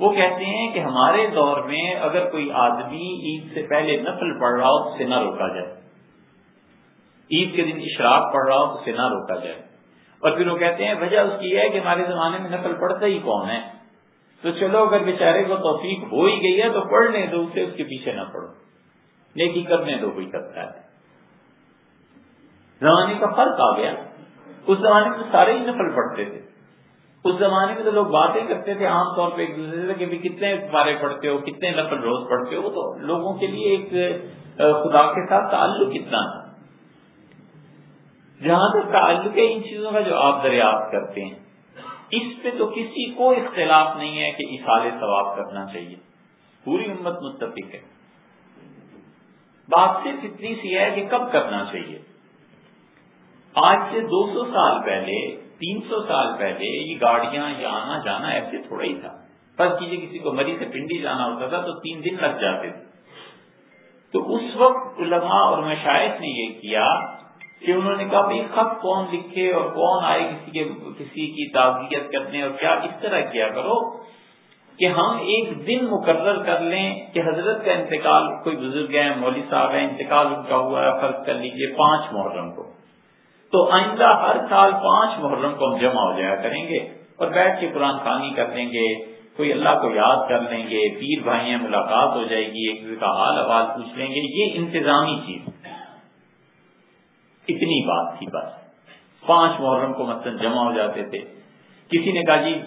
Speaker 1: وہ کہتے ہیں کہ ہمارے دور میں اگر کوئی آدمی عید سے پہلے نفل پڑھ رہا ہو تو اسے نہ روکا جائے۔ عید کے دن اشراق پڑھ رہا ہو تو اسے نہ روکا جائے۔ اور پھر وہ کہتے ہیں، وجہ اس کی ہے کہ ہمارے زمانے میں نفل پڑھتا ہی کون ہے؟ تو چلو، اگر بیچارے کو توفیق ہو ہی گئی ہے تو پڑھ لیں اسے اس کے پیچھے نہ پڑھو۔ نیکی کرنے دو کوئی کرتا ہے۔ زمانے کا فرق آ گیا۔ اس زمانے میں سارے ہی نفل پڑھتے تھے۔ اس زمانے میں تو لوگ باتیں کرتے تھے عام طور پہ ایک دوسرے سے کہ کتنے بارے پڑھتے ہو، کتنے نفل روز پڑھتے ہو تو لوگوں کے لیے ایک خدا کے ساتھ تعلق کتنا تھا۔ جہاں تک تعلق ہے ان چیزوں کا جو آپ دریافت کرتے ہیں، اس پہ تو کسی کو اختلاف نہیں ہے کہ اشارے ثواب کرنا چاہیے۔ پوری امت متفق ہے۔ بات صرف اتنی سی ہے کہ کب کرنا چاہیے۔ آج سے دو سو سال پہلے، تین سو سال پہلے یہ گاڑیاں یا آنا جانا ایسے تھوڑا ہی تھا۔ فرض کیجیے کسی کو مری سے پنڈی جانا ہوتا تھا تو تین دن لگ جاتے تھے۔ تو اس وقت علماء اور مشاہد نے یہ کیا کہ انہوں نے کہا بھائی خط کون لکھے اور کون آئے کسی کے کسی کی تعزیت کرنے اور کیا اس طرح کیا کرو کہ ہم ایک دن مقرر کر لیں کہ حضرت کا انتقال کوئی بزرگ ہیں، مولوی صاحب ہیں، انتقال ان کا ہوا ہے، فرض کر لیجیے پانچ محرم کو۔ تو آئندہ ہر سال پانچ محرم کو ہم جمع ہو جایا کریں گے اور بیٹھ کے قرآن خانی کر لیں گے، کوئی اللہ کو یاد کر لیں گے، پیر بھائی ملاقات ہو جائے گی، ایک دوسرے کا حال حوال پوچھ لیں گے، یہ انتظامی چیز۔ اتنی بات تھی بس۔ پانچ محرم کو مثلاً جمع ہو جاتے تھے۔ کسی نے کہا جی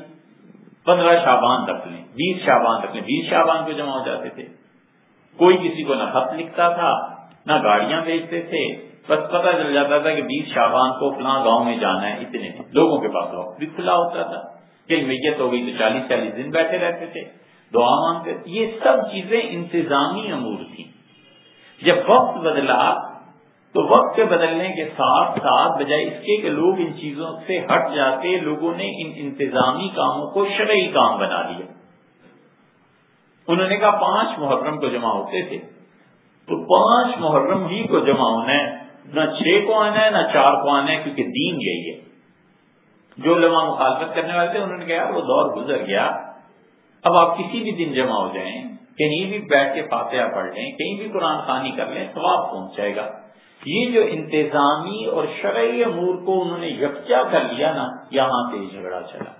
Speaker 1: پندرہ شابان تک لیں، بیس شابان تک لیں۔ بیس شابان کو جمع ہو جاتے تھے۔ کوئی کسی کو نہ خط لکھتا تھا، نہ گاڑیاں بیچتے تھے۔ بس پتہ چل جاتا تھا کہ بیس شابان کو فلاں گاؤں میں جانا ہے، اتنے لوگوں کے پاس وقت بھی کھلا ہوتا تھا۔ کہ میت ہو گئی تو چالیس چالیس دن بیٹھے رہتے تھے، دعا مانگتے یہ سب چیزیں انتظامی امور تھی جب وقت بدلا تو وقت کے بدلنے کے ساتھ ساتھ بجائے اس کے کہ لوگ ان چیزوں سے ہٹ جاتے لوگوں نے ان انتظامی کاموں کو شرعی کام بنا لیا۔ انہوں نے کہا پانچ محرم کو جمع ہوتے تھے۔ تو پانچ محرم ہی کو جمع ہونا ہے۔ نہ چھ کو آنا ہے، نہ چار کو آنا ہے، کیونکہ دین یہی ہے۔ جو لمحہ مخالفت کرنے والے تھے، انہوں نے کہا وہ دور گزر گیا۔ اب آپ کسی بھی دن جمع ہو جائیں، کہیں بھی بیٹھ کے فاتحہ پڑھ لیں، کہیں بھی قرآن خانی کر لیں، ثواب پہنچ جائے گا۔ یہ جو انتظامی اور شرعی امور کو انہوں نے یکجا کر لیا نا، یہاں پہ جھگڑا چلا۔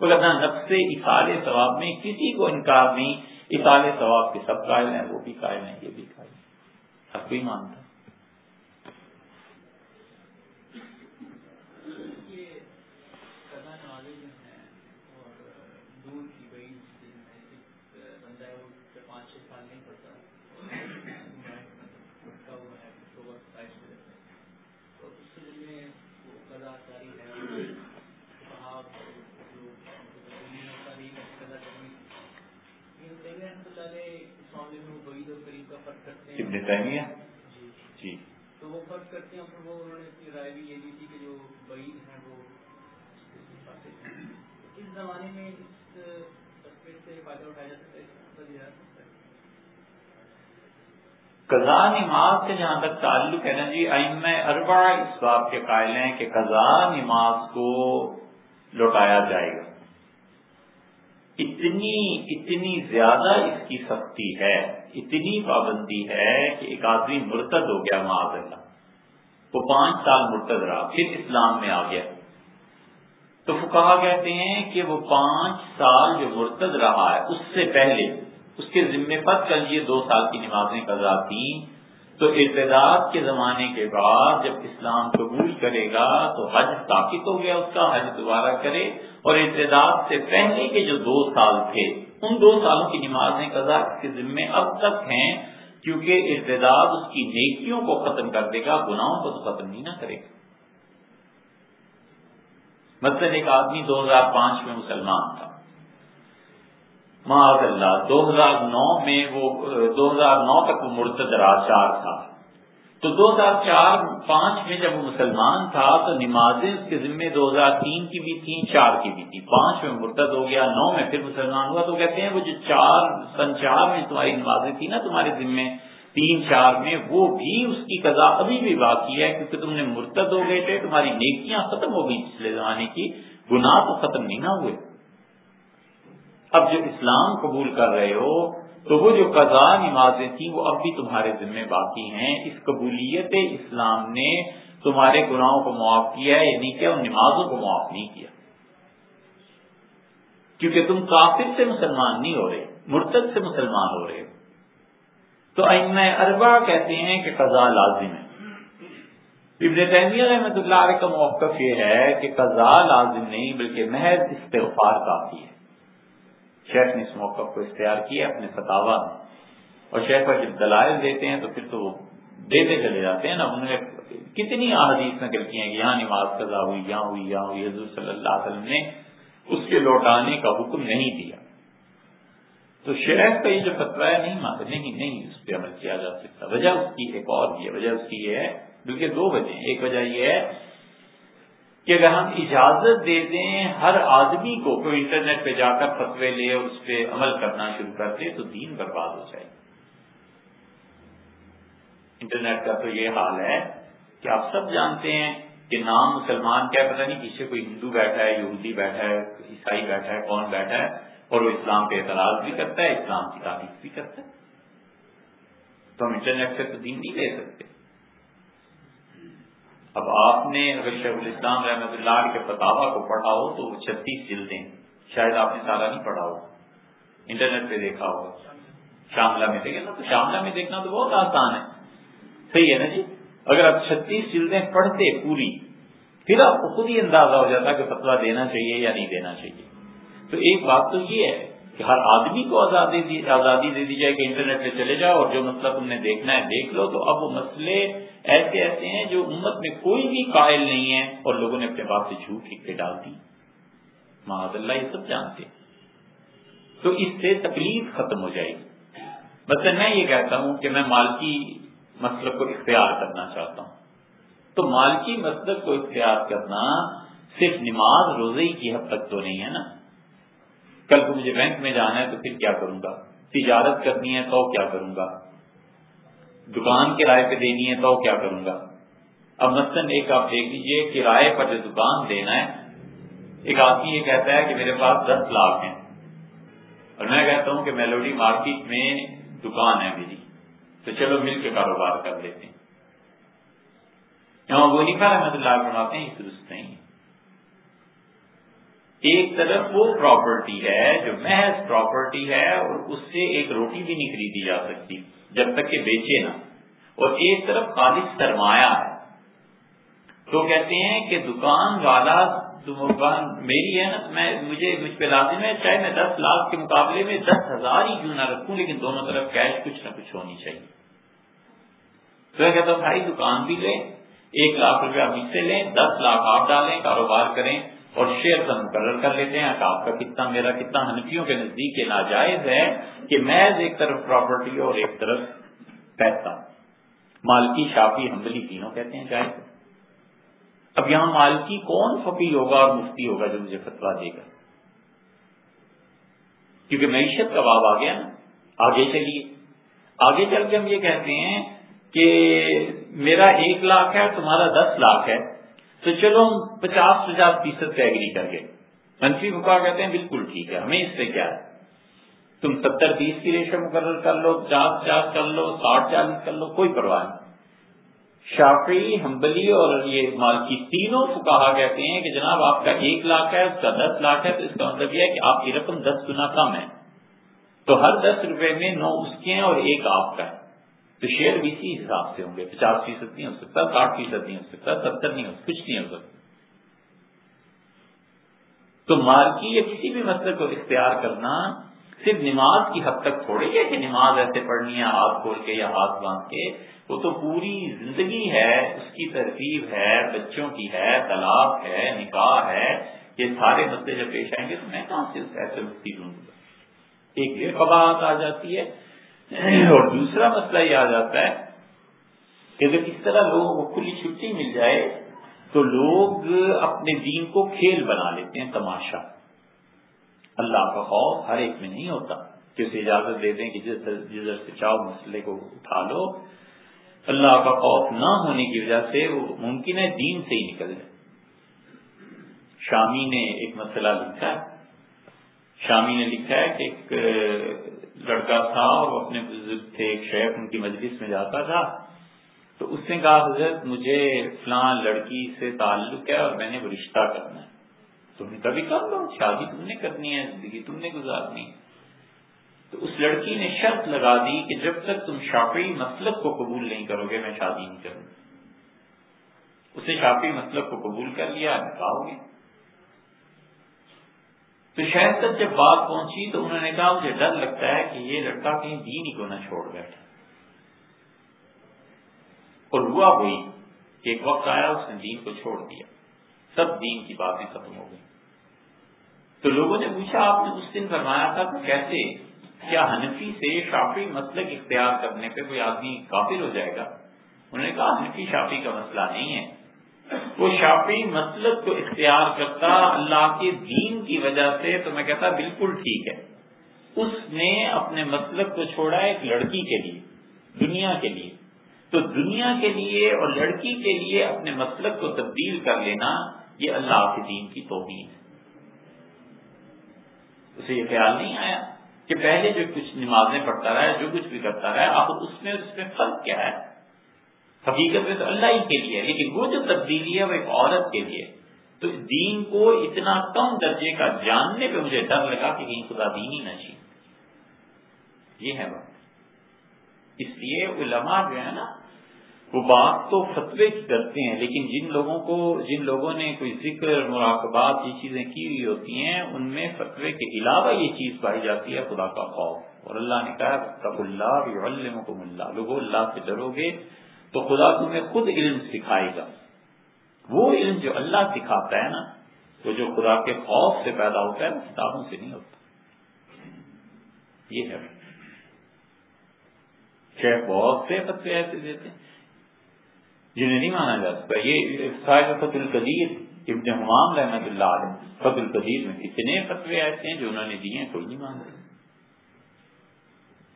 Speaker 1: بولنا کہنا نقص اثال ثواب میں کسی کو انکار نہیں اثال ثواب کے سب قائل ہیں، وہ بھی قائل ہیں، یہ بھی قائل اب کوئی مانتا۔ ابن تیمیہ
Speaker 2: جی۔ تو وہ فرق کرتے ہیں پھر وہ انہوں نے اپنی رائے بھی یہ دی تھی کہ جو بعید ہیں وہ اس زمانے میں اس سے فائدہ اٹھایا جا سکتا ہے؟
Speaker 1: قضا نماز سے جہاں تک تعلق ہے نا جی ام اربا اس بات کے قائل ہیں کہ قضا نماز کو لوٹایا جائے گا۔ اتنی اتنی زیادہ اس کی سختی ہے، اتنی پابندی ہے کہ ایک آدمی مرتد ہو گیا، معاذ اللہ۔ وہ پانچ سال مرتد رہا، پھر اسلام میں آ گیا۔ تو کہا کہتے ہیں کہ وہ پانچ سال جو مرتد رہا ہے، اس سے پہلے، اس کے ذمے پر کل یہ دو سال کی نمازیں قضا تھیں۔ تو ارتداد کے زمانے کے بعد جب اسلام قبول کرے گا تو حج ثابت ہو گیا اس کا، حج دوبارہ کرے اور ارتداد سے پہلے کے جو دو سال تھے، ان دو سالوں کی نمازیں قضا کے ذمے اب تک ہیں، کیونکہ ارتداد اس کی نیکیوں کو ختم کر دے گا، گناہوں کو تو ختم نہیں نہ کرے گا۔ مثلاً ایک آدمی دو ہزار پانچ میں مسلمان تھا۔ معاذ اللہ، دو ہزار نو میں وہ، دو ہزار نو تک وہ مرتد چار تھا۔ تو دو ہزار چار، پانچ میں جب وہ مسلمان تھا، تو نمازیں اس کے ذمے دو ہزار تین کی بھی تھی چار کی بھی تھی پانچ میں مرتد ہو گیا، نو میں پھر مسلمان ہوا۔ تو کہتے ہیں وہ جو چار، سن چار میں تمہاری نمازیں تھی نا، تمہارے ذمے تین چار میں، وہ بھی اس کی قضا ابھی بھی باقی ہے، کیونکہ تم نے مرتد ہو گئے تھے، تمہاری نیکیاں ختم ہو گئی پچھلے زمانے کی گناہ تو ختم نہیں نہ ہوئے۔ اب جو اسلام قبول کر رہے ہو، تو وہ جو قضا نمازیں تھیں، وہ اب بھی تمہارے ذمے باقی ہیں۔ اس قبولیت اسلام نے تمہارے گناہوں کو معاف کیا ہے یا نہیں کیا نمازوں کو معاف نہیں کیا۔ کیونکہ تم کافر سے مسلمان نہیں ہو رہے، مرتد سے مسلمان ہو رہے۔ تو اربا کہتے ہیں کہ قضا لازم ہے۔ ابن تیمیہ رحمۃ اللہ علیہ کا موقف یہ ہے کہ قضا لازم نہیں، بلکہ محض استغفار کافی ہے۔ شیخ نے اس موقف کو اختیار کیا اپنے فتوا میں۔ اور شیخ پر جب دلائل دیتے ہیں تو پھر تو وہ دیتے چلے جاتے ہیں نا۔ انہوں نے کتنی احادیث نقل کی ہیں کہ یہاں نماز قضا ہوئی، یہاں ہوئی یہاں ہوئی۔ حضور صلی اللہ علیہ وسلم نے اس کے لوٹانے کا حکم نہیں دیا۔ تو شیخ کا یہ جو فتوا ہے نہیں مانتے، نہیں نہیں اس پہ عمل کیا جا سکتا۔ وجہ اس کی ایک اور بھی ہے، وجہ اس کی یہ ہے، بلکہ دو وجہ ایک وجہ یہ ہے کہ اگر ہم اجازت دے دیں ہر آدمی کو کوئی انٹرنیٹ پہ جا کر فتوے لے اور اس پہ عمل کرنا شروع کر دے، تو دین برباد ہو جائے انٹرنیٹ کا تو یہ حال ہے کہ آپ سب جانتے ہیں کہ نام مسلمان کیا پتہ نہیں پیچھے کوئی ہندو بیٹھا ہے، یہودی بیٹھا ہے، عیسائی بیٹھا ہے، کون بیٹھا ہے، اور وہ اسلام پہ اعتراض بھی کرتا ہے، اسلام کی تعریف بھی کرتا ہے۔ تو ہم انٹرنیٹ سے تو دین نہیں لے سکتے۔ اب آپ نے اگر شیخ الاسلام رحمۃ اللہ کے فتوا کو پڑھا ہو تو وہ چھتیس جلدیں شاید آپ نے سارا نہیں پڑھا ہو۔ انٹرنیٹ پہ دیکھا ہوگا شاملہ میں دیکھے نا تو شاملہ میں دیکھنا تو بہت آسان ہے۔ صحیح ہے نا جی؟ اگر آپ چھتیس جلدیں پڑھتے پوری، پھر آپ کو خود ہی اندازہ ہو جاتا کہ فتوا دینا چاہیے یا نہیں دینا چاہیے۔ تو ایک بات تو یہ ہے کہ ہر آدمی کو آزادی آزادی دے دی جائے کہ انٹرنیٹ پہ چلے جاؤ اور جو مسئلہ تم نے دیکھنا ہے دیکھ لو۔ تو اب وہ مسئلے ایسے ایسے ہیں جو امت میں کوئی بھی قائل نہیں ہے اور لوگوں نے اپنے باپ سے جھوٹ لکھ کے ڈال دی۔ محاذ اللہ، یہ سب جانتے تو اس سے تکلیف ختم ہو جائے گی۔ مثلا میں یہ کہتا ہوں کہ میں مالکی مسلک کو اختیار کرنا چاہتا ہوں۔ تو مالکی مسلک کو اختیار کرنا صرف نماز روزے کی حد تک تو نہیں ہے نا۔ کل کو مجھے بینک میں جانا ہے تو پھر کیا کروں گا؟ تجارت کرنی ہے تو کیا کروں گا؟ دکان کرائے پہ دینی ہے تو کیا کروں گا؟ اب مثلاً ایک آپ دیکھ لیجیے کرائے پر جو دکان دینا ہے، ایک آدمی یہ کہتا ہے کہ میرے پاس دس لاکھ ہیں۔ اور میں کہتا ہوں کہ میلوڈی مارکیٹ میں دکان ہے میری۔ تو چلو مل کے کاروبار کر لیتے ہیں۔ یہاں وہ نہیں کھا رہے اللہ بناتے ہیں درست نہیں۔ ایک طرف وہ پراپرٹی ہے، جو محض پراپرٹی ہے، اور اس سے ایک روٹی بھی نہیں خریدی جا سکتی، جب تک کہ بیچے نا اور ایک طرف خالص سرمایہ ہے۔ تو کہتے ہیں کہ دکان والا دکان میری ہے نا، میں مجھے، مجھ پہ لازم ہے، چاہے میں دس لاکھ کے مقابلے میں دس ہزار ہی کیوں نہ رکھوں، لیکن دونوں طرف کیش کچھ نہ کچھ ہونی چاہیے۔ تو میں کہتا ہوں، بھائی دکان بھی لیں، ایک لاکھ روپیہ مجھ سے لیں، دس لاکھ آپ ڈالیں، کاروبار کریں۔ اور شیئر کا مقرر کر لیتے ہیں کہ آپ کا کتنا میرا، کتنا ہنفیوں کے نزدیک یہ ناجائز ہے کہ محض ایک طرف پراپرٹی اور ایک طرف پیسہ۔ مالکی، شافی حمبلی تینوں کہتے ہیں جائز۔ اب یہاں مالکی کون فقی ہوگا اور مفتی ہوگا جو مجھے فتوا دے گا؟ کیونکہ معیشت کا باب آ گیا نا۔ آگے چلیے۔ آگے چل کے ہم یہ کہتے ہیں کہ میرا ایک لاکھ ہے تمہارا دس لاکھ ہے۔ تو چلو ہم پچاس پچاس فیصد کا ایگری کر کے منفی مکا کہتے ہیں بالکل ٹھیک ہے، ہمیں اس سے کیا؟ ہے تم ستر بیس کی ریشو مقرر کر لو، پچاس پچاس کر لو، ساٹھ چالیس کر لو، کوئی پرواہ نہیں۔ شافی ہمبلی اور یہ مال کی تینوں فکاہا کہتے ہیں کہ جناب آپ کا ایک لاکھ ہے، اس کا دس لاکھ ہے، تو اس کا مطلب یہ ہے کہ آپ کی رقم دس گنا کم ہے۔ تو ہر دس روپے میں نو اس کے ہیں اور ایک آپ کا ہے۔ تو شیئر بھی اسی حساب سے ہوں گے، پچاس فیصد نہیں ہو سکتا، ساٹھ فیصد نہیں ہو سکتا، ستر نہیں ہو سکتا، کچھ نہیں ہو سکتا۔ تو مارکی یا کسی بھی مسئلے کو اختیار کرنا صرف نماز کی حد تک تھوڑی ہے کہ نماز ایسے پڑھنی ہے، ہاتھ کھول کے یا ہاتھ باندھ کے۔ وہ تو پوری زندگی ہے، اس کی ترتیب ہے، بچوں کی ہے، طلاق ہے، نکاح ہے۔ یہ سارے مسئلے جب پیش آئیں گے تو میں کہاں سے ایسے مفتی ڈھونڈوں گا؟ ایک یہ قباعت آ جاتی ہے۔ اور دوسرا مسئلہ یہ آ جاتا ہے کہ اگر اس طرح لوگوں کو کھلی چھٹی مل جائے تو لوگ اپنے دین کو کھیل بنا لیتے ہیں تماشا۔ اللہ کا خوف ہر ایک میں نہیں ہوتا۔ کہ اسے اجازت دے دیں کہ جس جدھر سے چاہو مسئلے کو اٹھا لو۔ اللہ کا خوف نہ ہونے کی وجہ سے وہ ممکن ہے دین سے ہی نکل جائے۔ شامی نے ایک مسئلہ لکھا ہے۔ شامی نے لکھا ہے کہ ایک لڑکا تھا اور وہ اپنے بزرگ تھے، ایک شیخ ان کی مجلس میں جاتا تھا۔ تو اس نے کہا، حضرت، مجھے فلاں لڑکی سے تعلق ہے اور میں نے وہ رشتہ کرنا ہے۔ تم نے کبھی کر لو شادی تم نے کرنی ہے، زندگی تم نے گزارنی ہے۔ تو اس لڑکی نے شرط لگا دی کہ جب تک تم شافعی مسلک کو قبول نہیں کرو گے، میں شادی نہیں کروں اسے شافی مطلب کو قبول کر لیا، نکاح ہو گیا۔ تو شہر تک جب بات پہنچی تو انہوں نے کہا مجھے ڈر لگتا ہے کہ یہ لڑکا کہیں دین ہی کو نہ چھوڑ بیٹھے اور ہوا ہوئی کہ ایک وقت آیا اس نے دین کو چھوڑ دیا۔ سب دین کی باتیں ختم ہو گئی تو لوگوں نے پوچھا، آپ نے اس دن فرمایا تھا کہ کیسے، کیا حنفی سے شافی مسلک اختیار کرنے پہ کوئی آدمی کافر ہو جائے گا؟ انہوں نے کہا، حنفی شافی کا مسئلہ نہیں ہے۔ وہ شافی مسلک مطلب کو اختیار کرتا اللہ کے دین کی وجہ سے تو میں کہتا بالکل ٹھیک ہے۔ اس نے اپنے مسلک کو چھوڑا ایک لڑکی کے لیے، دنیا کے لیے۔ تو دنیا کے لیے اور لڑکی کے لیے اپنے مسلک کو تبدیل کر لینا یہ اللہ کے دین کی توہین ہے۔ اسے یہ خیال نہیں آیا کہ پہلے جو کچھ نمازیں پڑھتا رہا جو کچھ بھی کرتا رہا اب اس میں اس میں فرق کیا ہے؟ حقیقت میں تو اللہ ہی کے لیے لیکن وہ جو تبدیلی ہے، وہ ایک عورت کے لیے تو دین کو اتنا کم درجے کا جاننے پہ مجھے ڈر لگا کہ کہیں خدا دین ہی نہ چاہیے یہ ہے بات۔ اس لیے علماء جو ہے نا، وہ بات تو فتوے کی کرتے ہیں، لیکن جن لوگوں کو، جن لوگوں نے کوئی ذکر، مراقبات، یہ چیزیں کی ہوئی ہوتی ہیں، ان میں فتوے کے علاوہ یہ چیز پائی جاتی ہے، خدا کا خوف۔ اور اللہ نے کہا تب اللہ اللہ۔ لوگو اللہ سے ڈرو گے۔ تو خدا تمہیں خود علم سکھائے گا۔ وہ علم جو اللہ سکھاتا ہے نا، وہ جو خدا کے خوف سے پیدا ہوتا ہے، وہ کتابوں سے نہیں ہوتا۔ یہ ہے۔ شیخ بہت سے فتوے ایسے دیتے ہیں۔ جنہیں نہیں مانا جا سکتا یہ صاحب فت القدیر، ابن حمام رحمت اللہ علیہ فت القدیر میں اتنے فتوے ایسے ہیں جو انہوں نے دیے کوئی نہیں مان رہا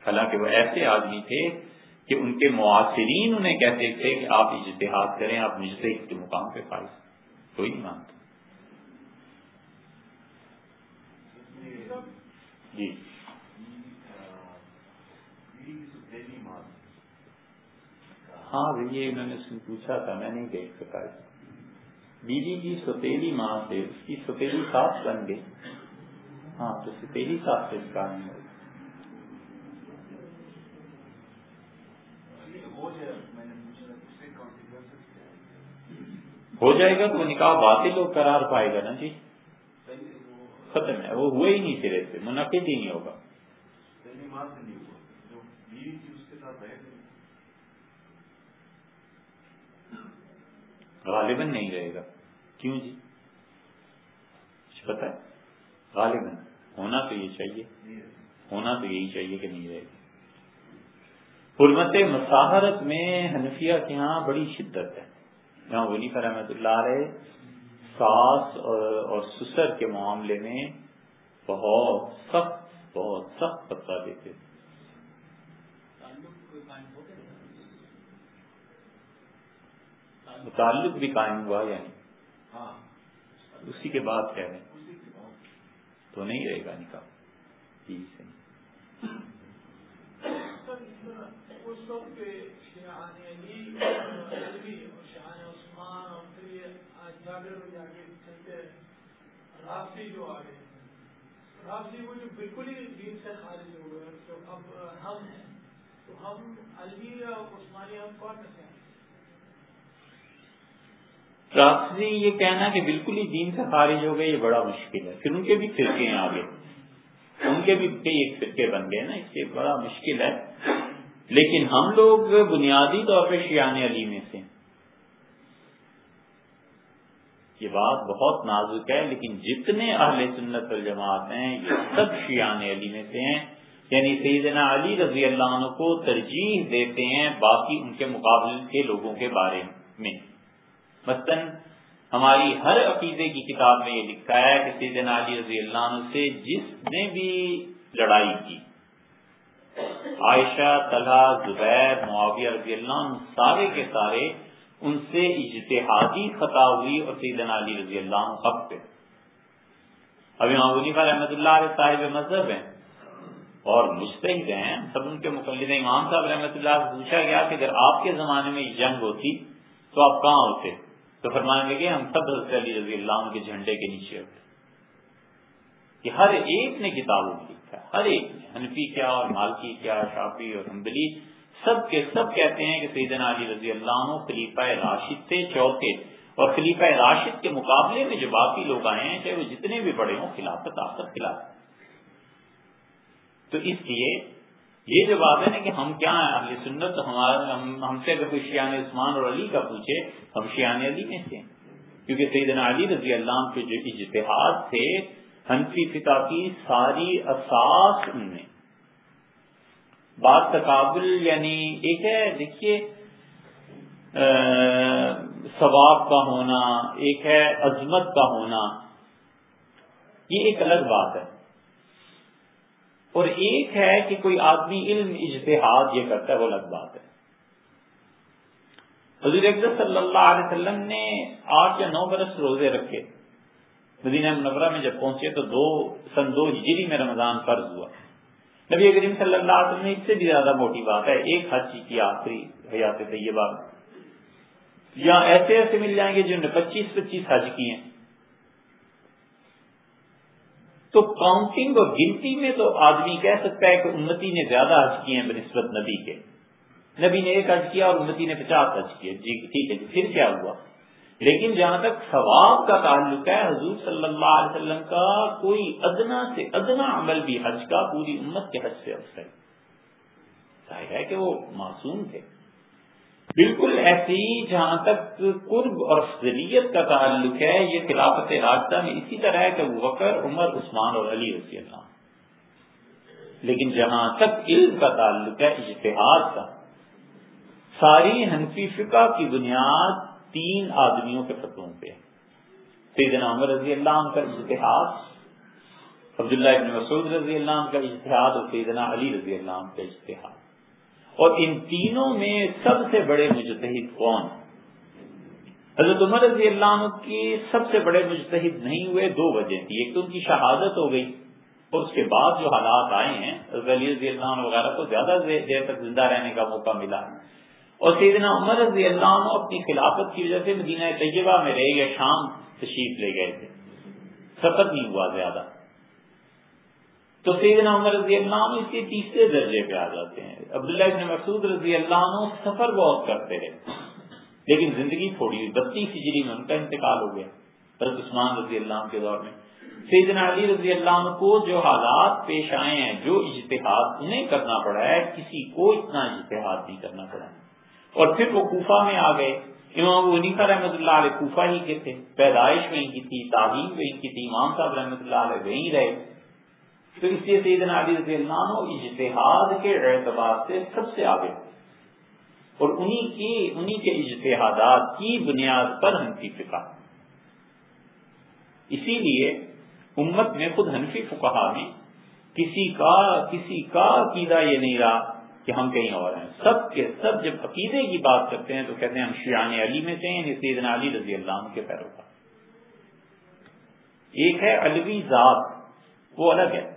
Speaker 1: حالانکہ وہ ایسے آدمی تھے کہ ان کے معاصرین انہیں کہتے تھے کہ آپ اجتہاد کریں، آپ مجتہد کے مقام پہ فائز کوئی نہیں مانتا۔ جی۔ ہاں یہ انہوں نے پوچھا تھا، میں نہیں دیکھ سکا۔ بیوی جی کی جی ستیلی ماں سے اس کی ستیلی ساس بن گئی ہاں تو ستیلی ساس سے اس کا نہیں ہو جائے گا تو نکاح باطل و قرار پائے گا نا جی؟ ختم ہے۔ وہ ہوئے ہی نہیں سرے سے منعقد ہی نہیں ہوگا۔ غالباً نہیں رہے گا۔ کیوں جی؟ کچھ پتا ہے؟ غالباً۔ ہونا تو یہ چاہیے۔ ہونا تو یہی چاہیے کہ نہیں رہے۔ گا حرمت مساحرت میں حنفیہ کے ہاں بڑی شدت ہے۔ یہاں ولی پر رحمت اللہ رہے ساس اور سسر کے معاملے میں بہت سخت بہت سخت پتہ دیتے تعلق بھی قائم ہوا یعنی۔ ہاں۔ اسی کے بعد کہہ رہے ہیں۔ تو نہیں رہے گا نکاح۔ جی صحیح
Speaker 2: جو آ گئے رابطی وہ جو بالکل ہی دین سے خارج ہو گئے تو اب ہم ہیں۔ تو ہم علی عثمانی ہم کون سے ہیں؟
Speaker 1: راستی یہ کہنا کہ بالکل ہی دین سے خارج ہو گئے، یہ بڑا مشکل ہے۔ پھر ان کے بھی فرقے ہیں آگے۔ ان کے بھی کئی ایک فرقے بن گئے نا، اس سے بڑا مشکل ہے۔ لیکن ہم لوگ بنیادی طور پہ شیان علی میں سے ہیں۔ یہ بات بہت نازک ہے، لیکن جتنے اہل سنت الجماعت ہیں، یہ سب شیان علی میں سے ہیں۔ یعنی سیدنا علی رضی اللہ عنہ کو ترجیح دیتے ہیں باقی ان کے مقابلے کے لوگوں کے بارے میں۔ مثلا ہماری ہر عقیدے کی کتاب میں یہ لکھا ہے کہ سیدنا علی رضی اللہ عنہ سے جس نے بھی لڑائی کی، عائشہ، طلحہ، زبیر، معاویہ رضی اللہ عنہ سارے کے سارے ان سے اجتہادی خطا ہوئی اور سیدنا علی رضی اللہ عنہ حق پہ۔ ابھی محبوبہ رحمۃ اللہ علیہ صاحب مذہب ہیں اور مستحد ہیں، سب ان کے مقلد امام صاحب رحمۃ اللہ سے پوچھا گیا کہ اگر آپ کے زمانے میں جنگ ہوتی تو آپ کہاں ہوتے؟ تو فرمانے لگے، ہم سب حضرت علی رضی اللہ عنہ کے جھنڈے کے نیچے ہوتے۔ کہ ہر ایک نے کتابوں میں لکھا ہر ایک نے، حنفی کیا اور مالکی کیا شافی اور حمبلی سب کے سب کہتے ہیں کہ سیدنا علی رضی اللہ عنہ خلیفہ راشد تھے، چوتھے۔ اور خلیفہ راشد کے مقابلے میں جو باقی لوگ آئے ہیں، چاہے وہ جتنے بھی بڑے ہوں، خلافت آخر خلاف۔ تو اس لیے یہ جو بات ہے نا کہ ہم کیا ہیں، اہل سنت ہمارے ہم سے اگر کوئی شیان عثمان اور علی کا پوچھے ہم شیان علی میں سے۔ کیونکہ سیدنا علی رضی اللہ کے جو اجتہاد تھے، حنفی فقہ کی ساری اساس ان میں۔ بات تقابل یعنی ایک ہے، دیکھیے ثواب کا ہونا، ایک ہے عظمت کا ہونا، یہ ایک الگ بات ہے۔ اور ایک ہے کہ کوئی آدمی علم، اجتہاد یہ کرتا ہے، وہ الگ بات ہے۔ حضور اکبر صلی اللہ علیہ وسلم نے آٹھ یا نو برس روزے رکھے۔ مدینہ منورہ میں جب پہنچے تو دو، سن دو ہجری میں رمضان فرض ہوا۔ نبی کریم صلی اللہ علیہ وسلم نے اس سے بھی زیادہ موٹی بات ہے، ایک حج کی آخری حیات طیبہ۔ یا ایسے ایسے مل جائیں گے جنہوں نے پچیس پچیس حج کی ہیں۔ تو کاؤنٹنگ اور گنتی میں تو آدمی کہہ سکتا ہے کہ امتی نے زیادہ حج کیے ہیں بنسبت نبی کے۔ نبی نے ایک حج کیا اور امتی نے پچاس حج کیے۔ جی ٹھیک ہے جی پھر کیا ہوا؟ لیکن جہاں تک ثواب کا تعلق ہے، حضور صلی اللہ علیہ وسلم کا کوئی ادنا سے ادنا عمل بھی حج کا پوری امت کے حج سے افسر ظاہر ہے کہ وہ معصوم تھے۔ بالکل ایسے ہی جہاں تک قرب اور فضلیت کا تعلق ہے، یہ خلافت راستہ میں اسی طرح ہے کہ وکر عمر، عثمان اور علی رضی اللہ لیکن جہاں تک علم کا تعلق ہے، اجتہاد کا، ساری حنفی فقہ کی بنیاد تین آدمیوں کے فتووں پہ۔ سیدنا عمر رضی اللہ عنہ کا اجتہاد، عبداللہ ابن مسعود رضی اللہ عنہ کا اجتہاد اور سیدنا علی رضی اللہ عنہ کا اجتہاد۔ اور ان تینوں میں سب سے بڑے مجتہد کون؟ حضرت عمر رضی اللہ عنہ کی سب سے بڑے مجتہد نہیں ہوئے، دو وجہ تھی۔ ایک تو ان کی شہادت ہو گئی اور اس کے بعد جو حالات آئے ہیں علی رضی اللہ عنہ وغیرہ کو زیادہ دیر تک زندہ رہنے کا موقع ملا۔ اور سیدنا عمر رضی اللہ عنہ اپنی خلافت کی وجہ سے مدینہ طیبہ میں رہے یا شام تشریف لے گئے تھے۔ سفر نہیں ہوا زیادہ۔ تو سیدنا عمر رضی اللہ عنہ اس کے تیسرے درجے پہ آ جاتے ہیں۔ عبداللہ ابن مسعود رضی اللہ عنہ سفر بہت کرتے رہے لیکن زندگی تھوڑی ہوئی بتیس ہجری میں ان کا انتقال ہو گیا۔ حضرت عثمان رضی اللہ عنہ کے دور میں۔ سیدنا علی رضی اللہ عنہ کو جو حالات پیش آئے ہیں، جو اجتہاد انہیں کرنا پڑا ہے، کسی کو اتنا اجتہاد نہیں کرنا پڑا۔ اور پھر وہ کوفہ میں آ گئے۔ امام ونیفا رحمۃ اللہ علیہ کوفہ ہی کے تھے۔ پیدائش وہیں کی تھی تعلیم وہیں کی تھی۔ امام صاحب رحمۃ اللہ علیہ وہیں رہے۔ تو اس لیے سیدنا علی رضی اللہ عنہ اجتہاد کے اعتبار سے سب سے آگے۔ اور انہی کی، انہی کے اجتہادات کی بنیاد پر ہنفی فقہ۔ اسی لیے امت میں خود حنفی فقہ میں کسی کا کسی کا عقیدہ یہ نہیں رہا کہ ہم کہیں اور ہیں۔ سب کے سب جب عقیدے کی بات کرتے ہیں تو کہتے ہیں ہم شیان علی میں سے ہیں یعنی سیدنا علی رضی اللہ عنہ کے پیروکار۔ ایک ہے الوی ذات، وہ الگ ہے۔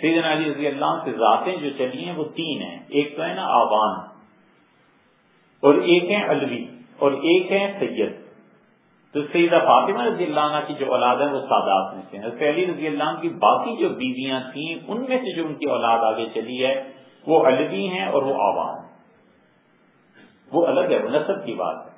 Speaker 1: سیدنا علی رضی اللہ عنہ سے ذاتیں جو چلی ہیں، وہ تین ہیں۔ ایک تو ہے نا آبان اور ایک ہے الوی اور ایک ہے سید۔ تو سیدہ فاطمہ رضی اللہ عنہ کی جو اولاد ہے، وہ سادات میں سے حضرت علی رضی اللہ عنہ کی باقی جو بیویاں تھیں، ان میں سے جو ان کی اولاد آگے چلی ہے وہ الوی ہیں اور وہ آبان وہ الگ ہے، وہ نصب کی بات ہے۔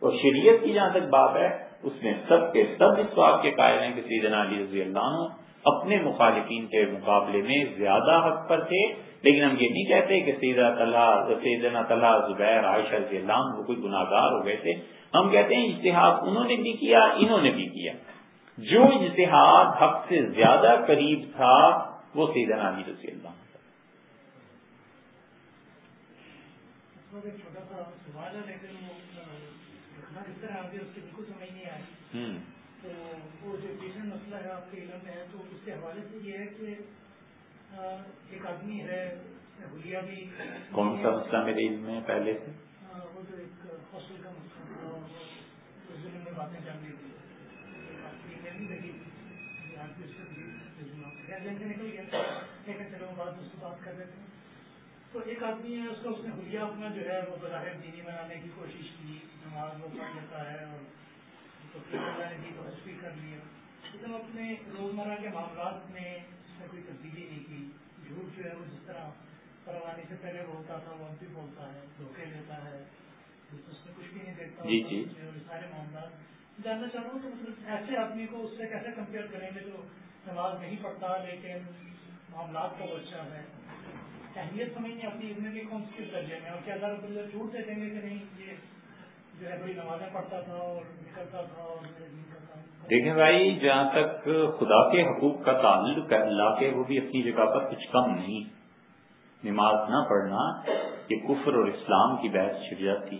Speaker 1: اور شریعت کی جہاں تک بات ہے، اس میں سب کے سب اس بات کے قائل ہیں کہ سیدنا علی رضی اللہ عنہ اپنے مخالفین کے مقابلے میں زیادہ حق پر تھے۔ لیکن ہم یہ نہیں کہتے کہ سیدہ طلح سیدنا طلح زبیر، عائشہ رضی اللہ عنہ وہ کوئی گناہ گار ہو گئے تھے۔ ہم کہتے ہیں اجتہاد انہوں نے بھی کیا، انہوں نے بھی کیا۔ جو اجتہاد حق سے زیادہ قریب تھا، وہ سیدنا علی رضی اللہ چھوٹا سا سوال ہے لیکن بالکل سمجھ نہیں آئی تو وہ جو ٹیوشن مسئلہ ہے آپ کے علم میں ہے تو اس کے حوالے سے یہ ہے کہ ایک آدمی ہے بھی کون سا مسئلہ میرے علم میں پہلے سے؟ وہ جو ایک ہاسٹل کا مسئلہ اس میں باتیں جان لی تھی نکل گیا چلو بات اس بات کر رہے تھے تو ایک آدمی ہے اس کا اس نے حلیہ اپنا جو ہے وہ بظاہر دینی بنانے کی کوشش کی نماز وہ پڑھ لیتا ہے اور نے تو حج بھی کر لیا۔ لیکن اپنے روزمرہ کے معاملات میں اس میں کوئی تبدیلی نہیں کی۔ جھوٹ جو ہے وہ جس طرح پروانی سے پہلے بولتا تھا وہ اب بھی بولتا ہے دھوکے دیتا ہے۔
Speaker 3: کچھ بھی نہیں دیکھتا
Speaker 1: جی جی۔
Speaker 3: سارے معاملات۔ جاننا چاہ رہا ہوں تو مطلب ایسے آدمی کو اس سے کیسے کمپیئر کریں گے جو نماز نہیں پڑھتا لیکن معاملات کا بچہ ہے۔ اہمیت سمجھ نہیں آتی زندگی کون سی درجے میں اور کیا اللہ رب اللہ جھوٹ دے دیں گے کہ نہیں، یہ جو ہے بڑی نمازیں پڑھتا تھا اور نکلتا تھا اور
Speaker 1: دیکھیں بھائی، جہاں تک خدا کے حقوق کا تعلق ہے، اللہ کے، وہ بھی اپنی جگہ پر کچھ کم نہیں۔ نماز نہ پڑھنا کہ کفر اور اسلام کی بحث چھڑ جاتی۔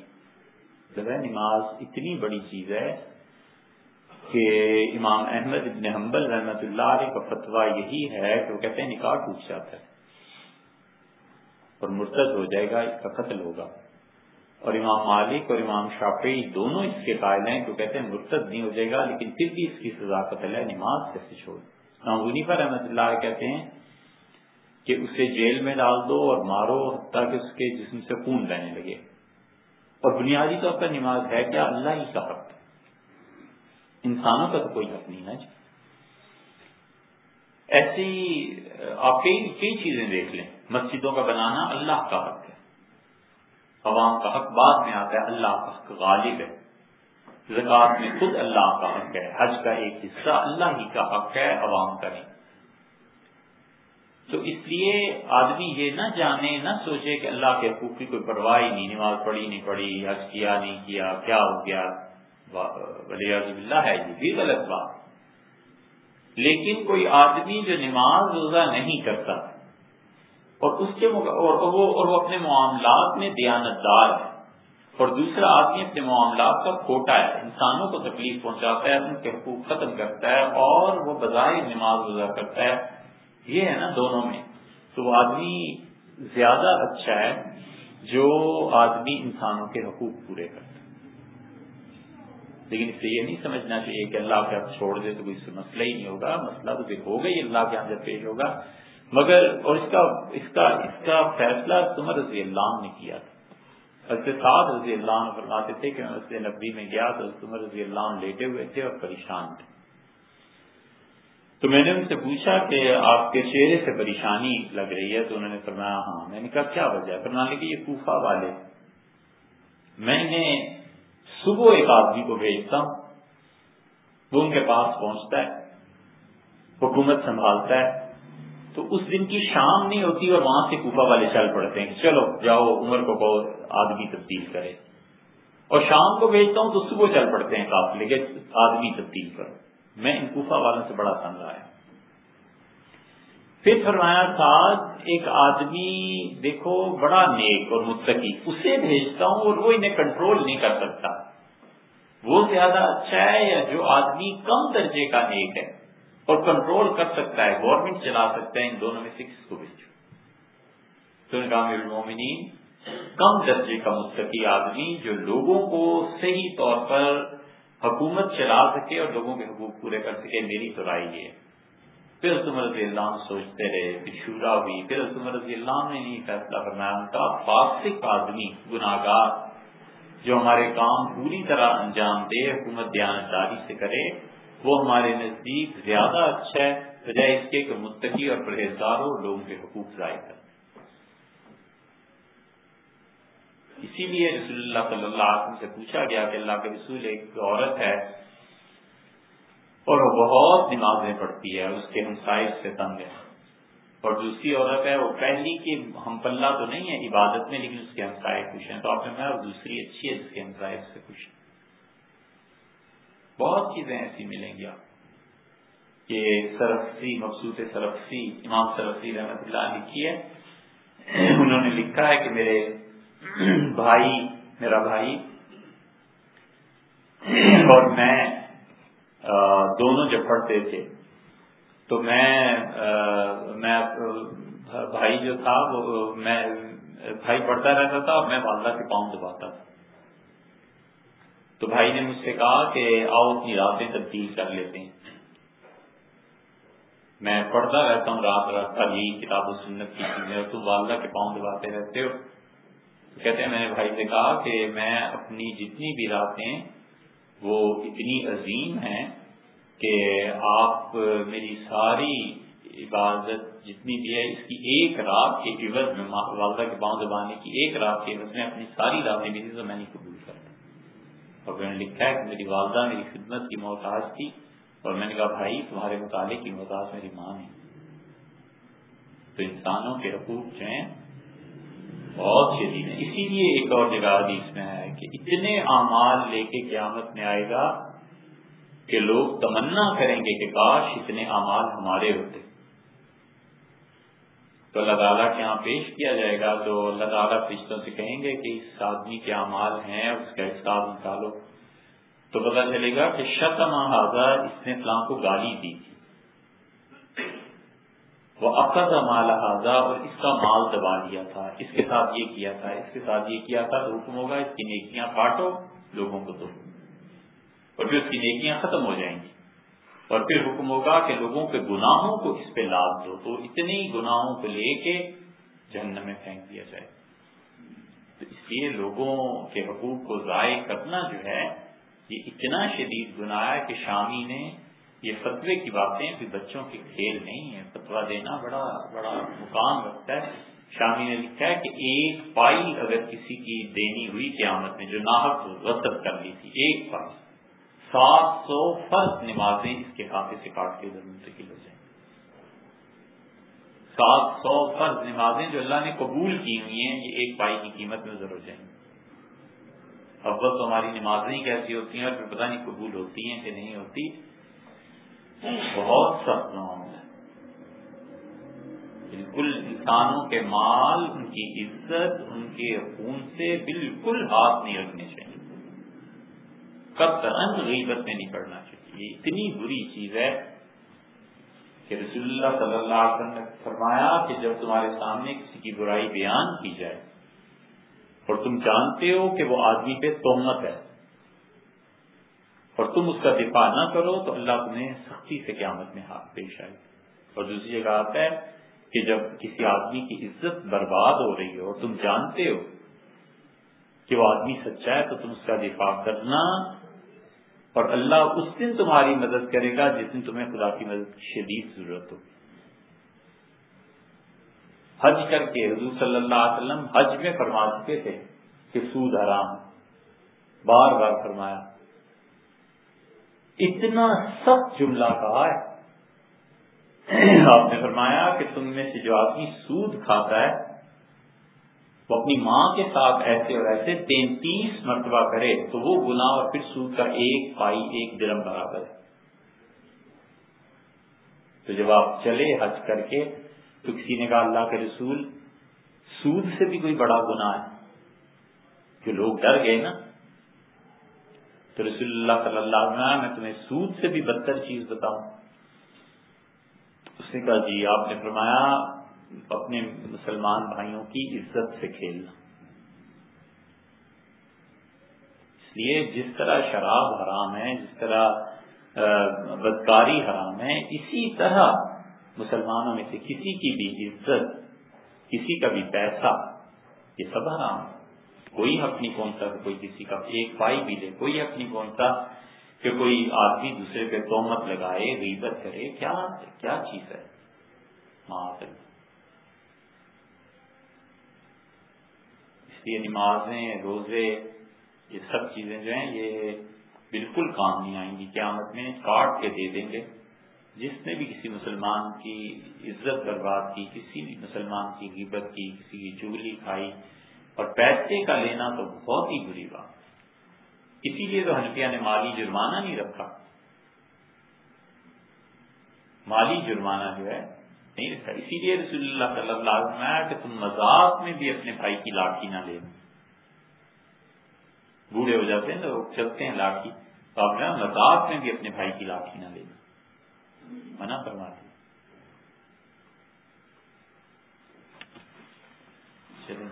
Speaker 1: ذرا نماز اتنی بڑی چیز ہے کہ امام احمد ابن حنبل رحمت اللہ علیہ کا فتویٰ یہی ہے کہ وہ کہتے ہیں نکاح ٹوٹ جاتا ہے۔ اور مرتد ہو جائے گا، اس کا قتل ہوگا۔ اور امام مالک اور امام شافعی دونوں اس کے قائل ہیں تو کہتے ہیں مرتد نہیں ہو جائے گا، لیکن پھر بھی اس کی سزا قتل ہے، نماز کیسے چھوڑ۔ پر رحمت اللہ کہتے ہیں کہ اسے جیل میں ڈال دو اور مارو تاکہ اس کے جسم سے خون بہنے لگے۔ اور بنیادی طور پر نماز ہے کیا؟ اللہ ہی کا حق۔ انسانوں کا تو کوئی حق نہیں ہے۔ جی ایسی آپ کئی کئی چیزیں دیکھ لیں۔ مسجدوں کا بنانا اللہ کا حق ہے۔ عوام کا حق بعد میں آتا ہے، اللہ کا حق غالب ہے۔ زکات میں خود اللہ کا حق ہے، حج کا ایک حصہ اللہ ہی کا حق ہے، عوام کا نہیں۔ تو اس لیے آدمی یہ نہ جانے، نہ سوچے کہ اللہ کے حقوق کی کوئی پرواہ نہیں، نماز پڑھی، نہیں پڑھی، حج کیا، نہیں کیا کیا ہو گیا۔ ولی اللہ ہے، یہ بھی غلط بات۔ لیکن کوئی آدمی جو نماز روزہ نہیں کرتا اور اس کے اور وہ اور وہ اپنے معاملات میں دیانت دار ہے اور دوسرا، آدمی اپنے معاملات کا کھوٹا ہے، انسانوں کو تکلیف پہنچاتا ہے، ان کے حقوق ختم کرتا ہے اور وہ بظاہر نماز روزہ کرتا ہے۔ یہ ہے نا دونوں میں۔ تو وہ آدمی زیادہ اچھا ہے جو آدمی انسانوں کے حقوق پورے کرتا ہے۔ لیکن اس سے یہ نہیں سمجھنا چاہیے کہ اللہ کے ہاتھ چھوڑ دے تو کوئی مسئلہ ہی نہیں ہوگا۔ مسئلہ تو پھر ہوگا ہی، اللہ کے ہاں جب پیش ہوگا۔ مگر اور اس کا اس کا اس کا فیصلہ تمہر رضی اللہ نے کیا تھا۔ ساتھ رضی اللہ فرماتے تھے کہ میں نبی میں گیا تو تمہر رضی اللہ لیٹے ہوئے تھے اور پریشان تھے۔ تو میں نے ان سے پوچھا کہ آپ کے چہرے سے پریشانی لگ رہی ہے تو انہوں نے فرمایا ہاں۔ میں نے کہا، کیا وجہ ہے؟ فرمانے کہ یہ کوفہ والے میں نے صبح ایک آدمی کو بھیجتا ہوں، وہ ان کے پاس پہنچتا ہے، حکومت سنبھالتا ہے۔ تو اس دن کی شام نہیں ہوتی اور وہاں سے کوفہ والے چل پڑتے ہیں۔ چلو، جاؤ، عمر کو بہت آدمی تبدیل کرے۔ اور شام کو بھیجتا ہوں تو صبح چل پڑتے ہیں قافلے کے، آدمی تبدیل کرو۔ میں ان کوفہ والوں سے بڑا تنگ آیا۔ پھر فرمایا تھا ایک آدمی، دیکھو، بڑا نیک اور متقی، اسے بھیجتا ہوں اور وہ انہیں کنٹرول نہیں کر سکتا۔ وہ زیادہ اچھا ہے یا جو آدمی کم درجے کا نیک ہے؟ اور کنٹرول کر سکتا ہے گورنمنٹ چلا سکتا ہے ان دونوں میں سے کس کو بھیجو۔ تو کم درجے کا مستقی آدمی جو لوگوں کو صحیح طور پر حکومت چلا سکے اور لوگوں کے حقوق پورے کر سکے، میری تو رائے یہ پھر عمر رضی اللہ سوچتے رہے، پھر شورا ہوئی۔ پھر عمر رضی اللہ نے نہیں فیصلہ فرمایا ان کا فاسق آدمی گناگار جو ہمارے کام پوری طرح انجام دے، حکومت دیانتداری سے کرے وہ ہمارے نزدیک زیادہ اچھا ہے، بجائے اس کے کہ متقی اور پرہیزگار ہو، لوگوں کے حقوق ضائع کر اسی لیے رسول اللہ صلی اللہ علیہ وسلم سے پوچھا گیا کہ اللہ کے رسول ایک عورت ہے اور وہ بہت نمازیں پڑھتی ہے، اس کے ہمسائز سے تنگ ہے اور دوسری عورت ہے، وہ پہلی کی ہم پلہ تو نہیں ہے عبادت میں، لیکن اس کے ہمسائے خوش ہیں تو آپ نے دوسری اچھی ہے، جس کے ہمسائے سے خوش ہیں بہت چیزیں ایسی ملیں گی آپ کہ سرفسی مقصود سرفسی امام سرفسی رحمت اللہ لکھی ہے۔ انہوں نے لکھا ہے کہ میرے بھائی، میرا بھائی اور میں دونوں جب پڑھتے تھے تو میں میں بھائی جو تھا وہ، میں، بھائی پڑھتا رہتا تھا اور میں والدہ کے پاؤں دباتا تھا۔ تو بھائی نے مجھ سے کہا کہ آؤ اپنی راتیں تبدیل کر لیتے ہیں۔ میں پڑھتا رہتا ہوں، رات رات کا یہی کتاب و سنت کی چیزیں، اور تم والدہ کے پاؤں دباتے رہتے ہو۔ کہتے ہیں، میں نے بھائی سے کہا کہ میں اپنی جتنی بھی راتیں، وہ اتنی عظیم ہیں کہ آپ میری ساری عبادت جتنی بھی ہے، اس کی ایک رات کے عوض میں، والدہ کے پاؤں دبانے کی ایک رات کے عوض میں اپنی ساری راتیں بھی تو میں نہیں قبول کرتا۔ اور میں نے لکھا ہے کہ میری والدہ میری خدمت کی محتاج تھی اور میں نے کہا بھائی تمہارے مطالعے کی محتاج میری ماں ہے تو انسانوں کے حقوق جو ہیں، بہت شدید ہیں۔ اسی لیے ایک اور جگہ حدیث میں ہے کہ اتنے اعمال لے کے قیامت میں آئے گا کہ لوگ تمنا کریں گے کہ کاش اتنے اعمال ہمارے ہوتے۔ تو اللہ تعالیٰ کے یہاں پیش کیا جائے گا تو اللہ تعالیٰ فرشتوں سے کہیں گے کہ اس آدمی کے اعمال ہیں، اس کا حساب نکالو۔ تو پتا چلے گا کہ شتم حاضر اس نے فلاں کو گالی دی۔ تھی وہ عقد مال حاضہ اور اس کا مال دبا دیا تھا۔ اس کے ساتھ یہ کیا تھا، اس کے ساتھ یہ کیا تھا، تو حکم ہوگا اس کی نیکیاں کاٹو، لوگوں کو دو۔ اور پھر اس کی نیکیاں ختم ہو جائیں گی۔ اور پھر حکم ہوگا کہ لوگوں کے گناہوں کو اس پہ لاد دو۔ تو اتنے ہی گناہوں کو لے کے جہنم میں پھینک دیا جائے۔ تو اس لیے لوگوں کے حقوق کو ضائع کرنا جو ہے، یہ اتنا شدید گناہ ہے کہ شامی نے یہ فتوے کی باتیں بھی بچوں کے کھیل نہیں ہے فتوا دینا بڑا بڑا مقام رکھتا ہے۔ شامی نے لکھا ہے کہ ایک پائی اگر کسی کی دینی ہوئی قیامت میں جو ناحق رسد کر لی تھی، ایک پائی سات سو فرض نمازیں اس کے کھاتے سے کاٹ کے ادھر منتقل ہو جائیں۔ سات سو فرض نمازیں جو اللہ نے قبول کی ہوئی ہیں، یہ ایک پائی کی قیمت میں ضرور جائیں۔ اب تو ہماری نمازیں ہی کیسی ہوتی ہیں اور پھر پتہ نہیں قبول ہوتی ہیں کہ نہیں ہوتی۔ بہت سخت نام ہے بالکل انسانوں کے مال، ان کی عزت، ان کے خون سے بالکل ہاتھ نہیں رکھنے چاہیے۔ غیبت میں نہیں پڑنا چاہیے۔ یہ اتنی بری چیز ہے کہ رسول اللہ صلی اللہ علیہ وسلم نے فرمایا کہ جب تمہارے سامنے کسی کی برائی بیان کی جائے اور تم جانتے ہو کہ وہ آدمی پہ تومت ہے اور تم اس کا دفاع نہ کرو تو اللہ تمہیں سختی سے قیامت میں ہاتھ پیش آئے اور دوسری جگہ آتا ہے کہ جب کسی آدمی کی عزت برباد ہو رہی ہو اور تم جانتے ہو کہ وہ آدمی سچا ہے تو تم اس کا دفاع کرنا اور اللہ اس دن تمہاری مدد کرے گا جس دن تمہیں خدا کی مدد کی شدید ضرورت ہو۔ حج کر کے حضور صلی اللہ علیہ وسلم حج میں فرما چکے تھے کہ سود حرام، بار بار فرمایا۔ اتنا سخت جملہ کہا ہے۔ آپ نے فرمایا کہ تم میں سے جو آدمی سود کھاتا ہے وہ اپنی ماں کے ساتھ ایسے اور ایسے تینتیس مرتبہ کرے تو وہ گنا اور پھر سود کا ایک پائی ایک درم برابر ہے۔ تو جب آپ چلے حج کر کے تو کسی نے کہا اللہ کے رسول، سود سے بھی کوئی بڑا گنا ہے۔ جو لوگ ڈر گئے نا۔ تو رسول اللہ صلی اللہ علیہ وسلم میں تمہیں سود سے بھی بدتر چیز بتاؤں۔ اس نے کہا جی آپ نے فرمایا اپنے مسلمان بھائیوں کی عزت سے کھیلنا۔ اس لیے جس طرح شراب حرام ہے، جس طرح بدکاری حرام ہے، اسی طرح مسلمانوں میں سے کسی کی بھی عزت، کسی کا بھی پیسہ، یہ سب حرام ہے۔ کوئی حق نہیں پہنچتا کہ کوئی کسی کا ایک پائی بھی لے، کوئی حق نہیں پہنچتا کہ کوئی آدمی دوسرے پہ تومت لگائے، غیبت کرے، کیا کیا چیز ہے۔ اس لیے نمازیں روزے، یہ سب چیزیں جو ہیں، یہ بالکل کام نہیں آئیں گی۔ قیامت میں کاٹ کے دے دیں گے۔ جس نے بھی کسی مسلمان کی عزت برباد کی، کسی بھی مسلمان کی غیبت کی، کسی کی چگلی کھائی اور پیسے کا لینا تو بہت ہی بری بات۔ اسی لیے تو ہنفیہ نے مالی جرمانہ نہیں رکھا۔ مالی جرمانہ جو ہے نہیں رکھا۔ اسی لیے رسول اللہ صلی اللہ علیہ وسلم کہ تم مذاق میں بھی اپنے بھائی کی لاٹھی نہ لے بوڑھے ہو جاتے ہیں تو چلتے ہیں لاٹھی۔ تو آپ نے مذاق میں بھی اپنے بھائی کی لاٹھی نہ لینا منع فرماتے چلیں۔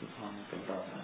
Speaker 1: سبحانك اللهم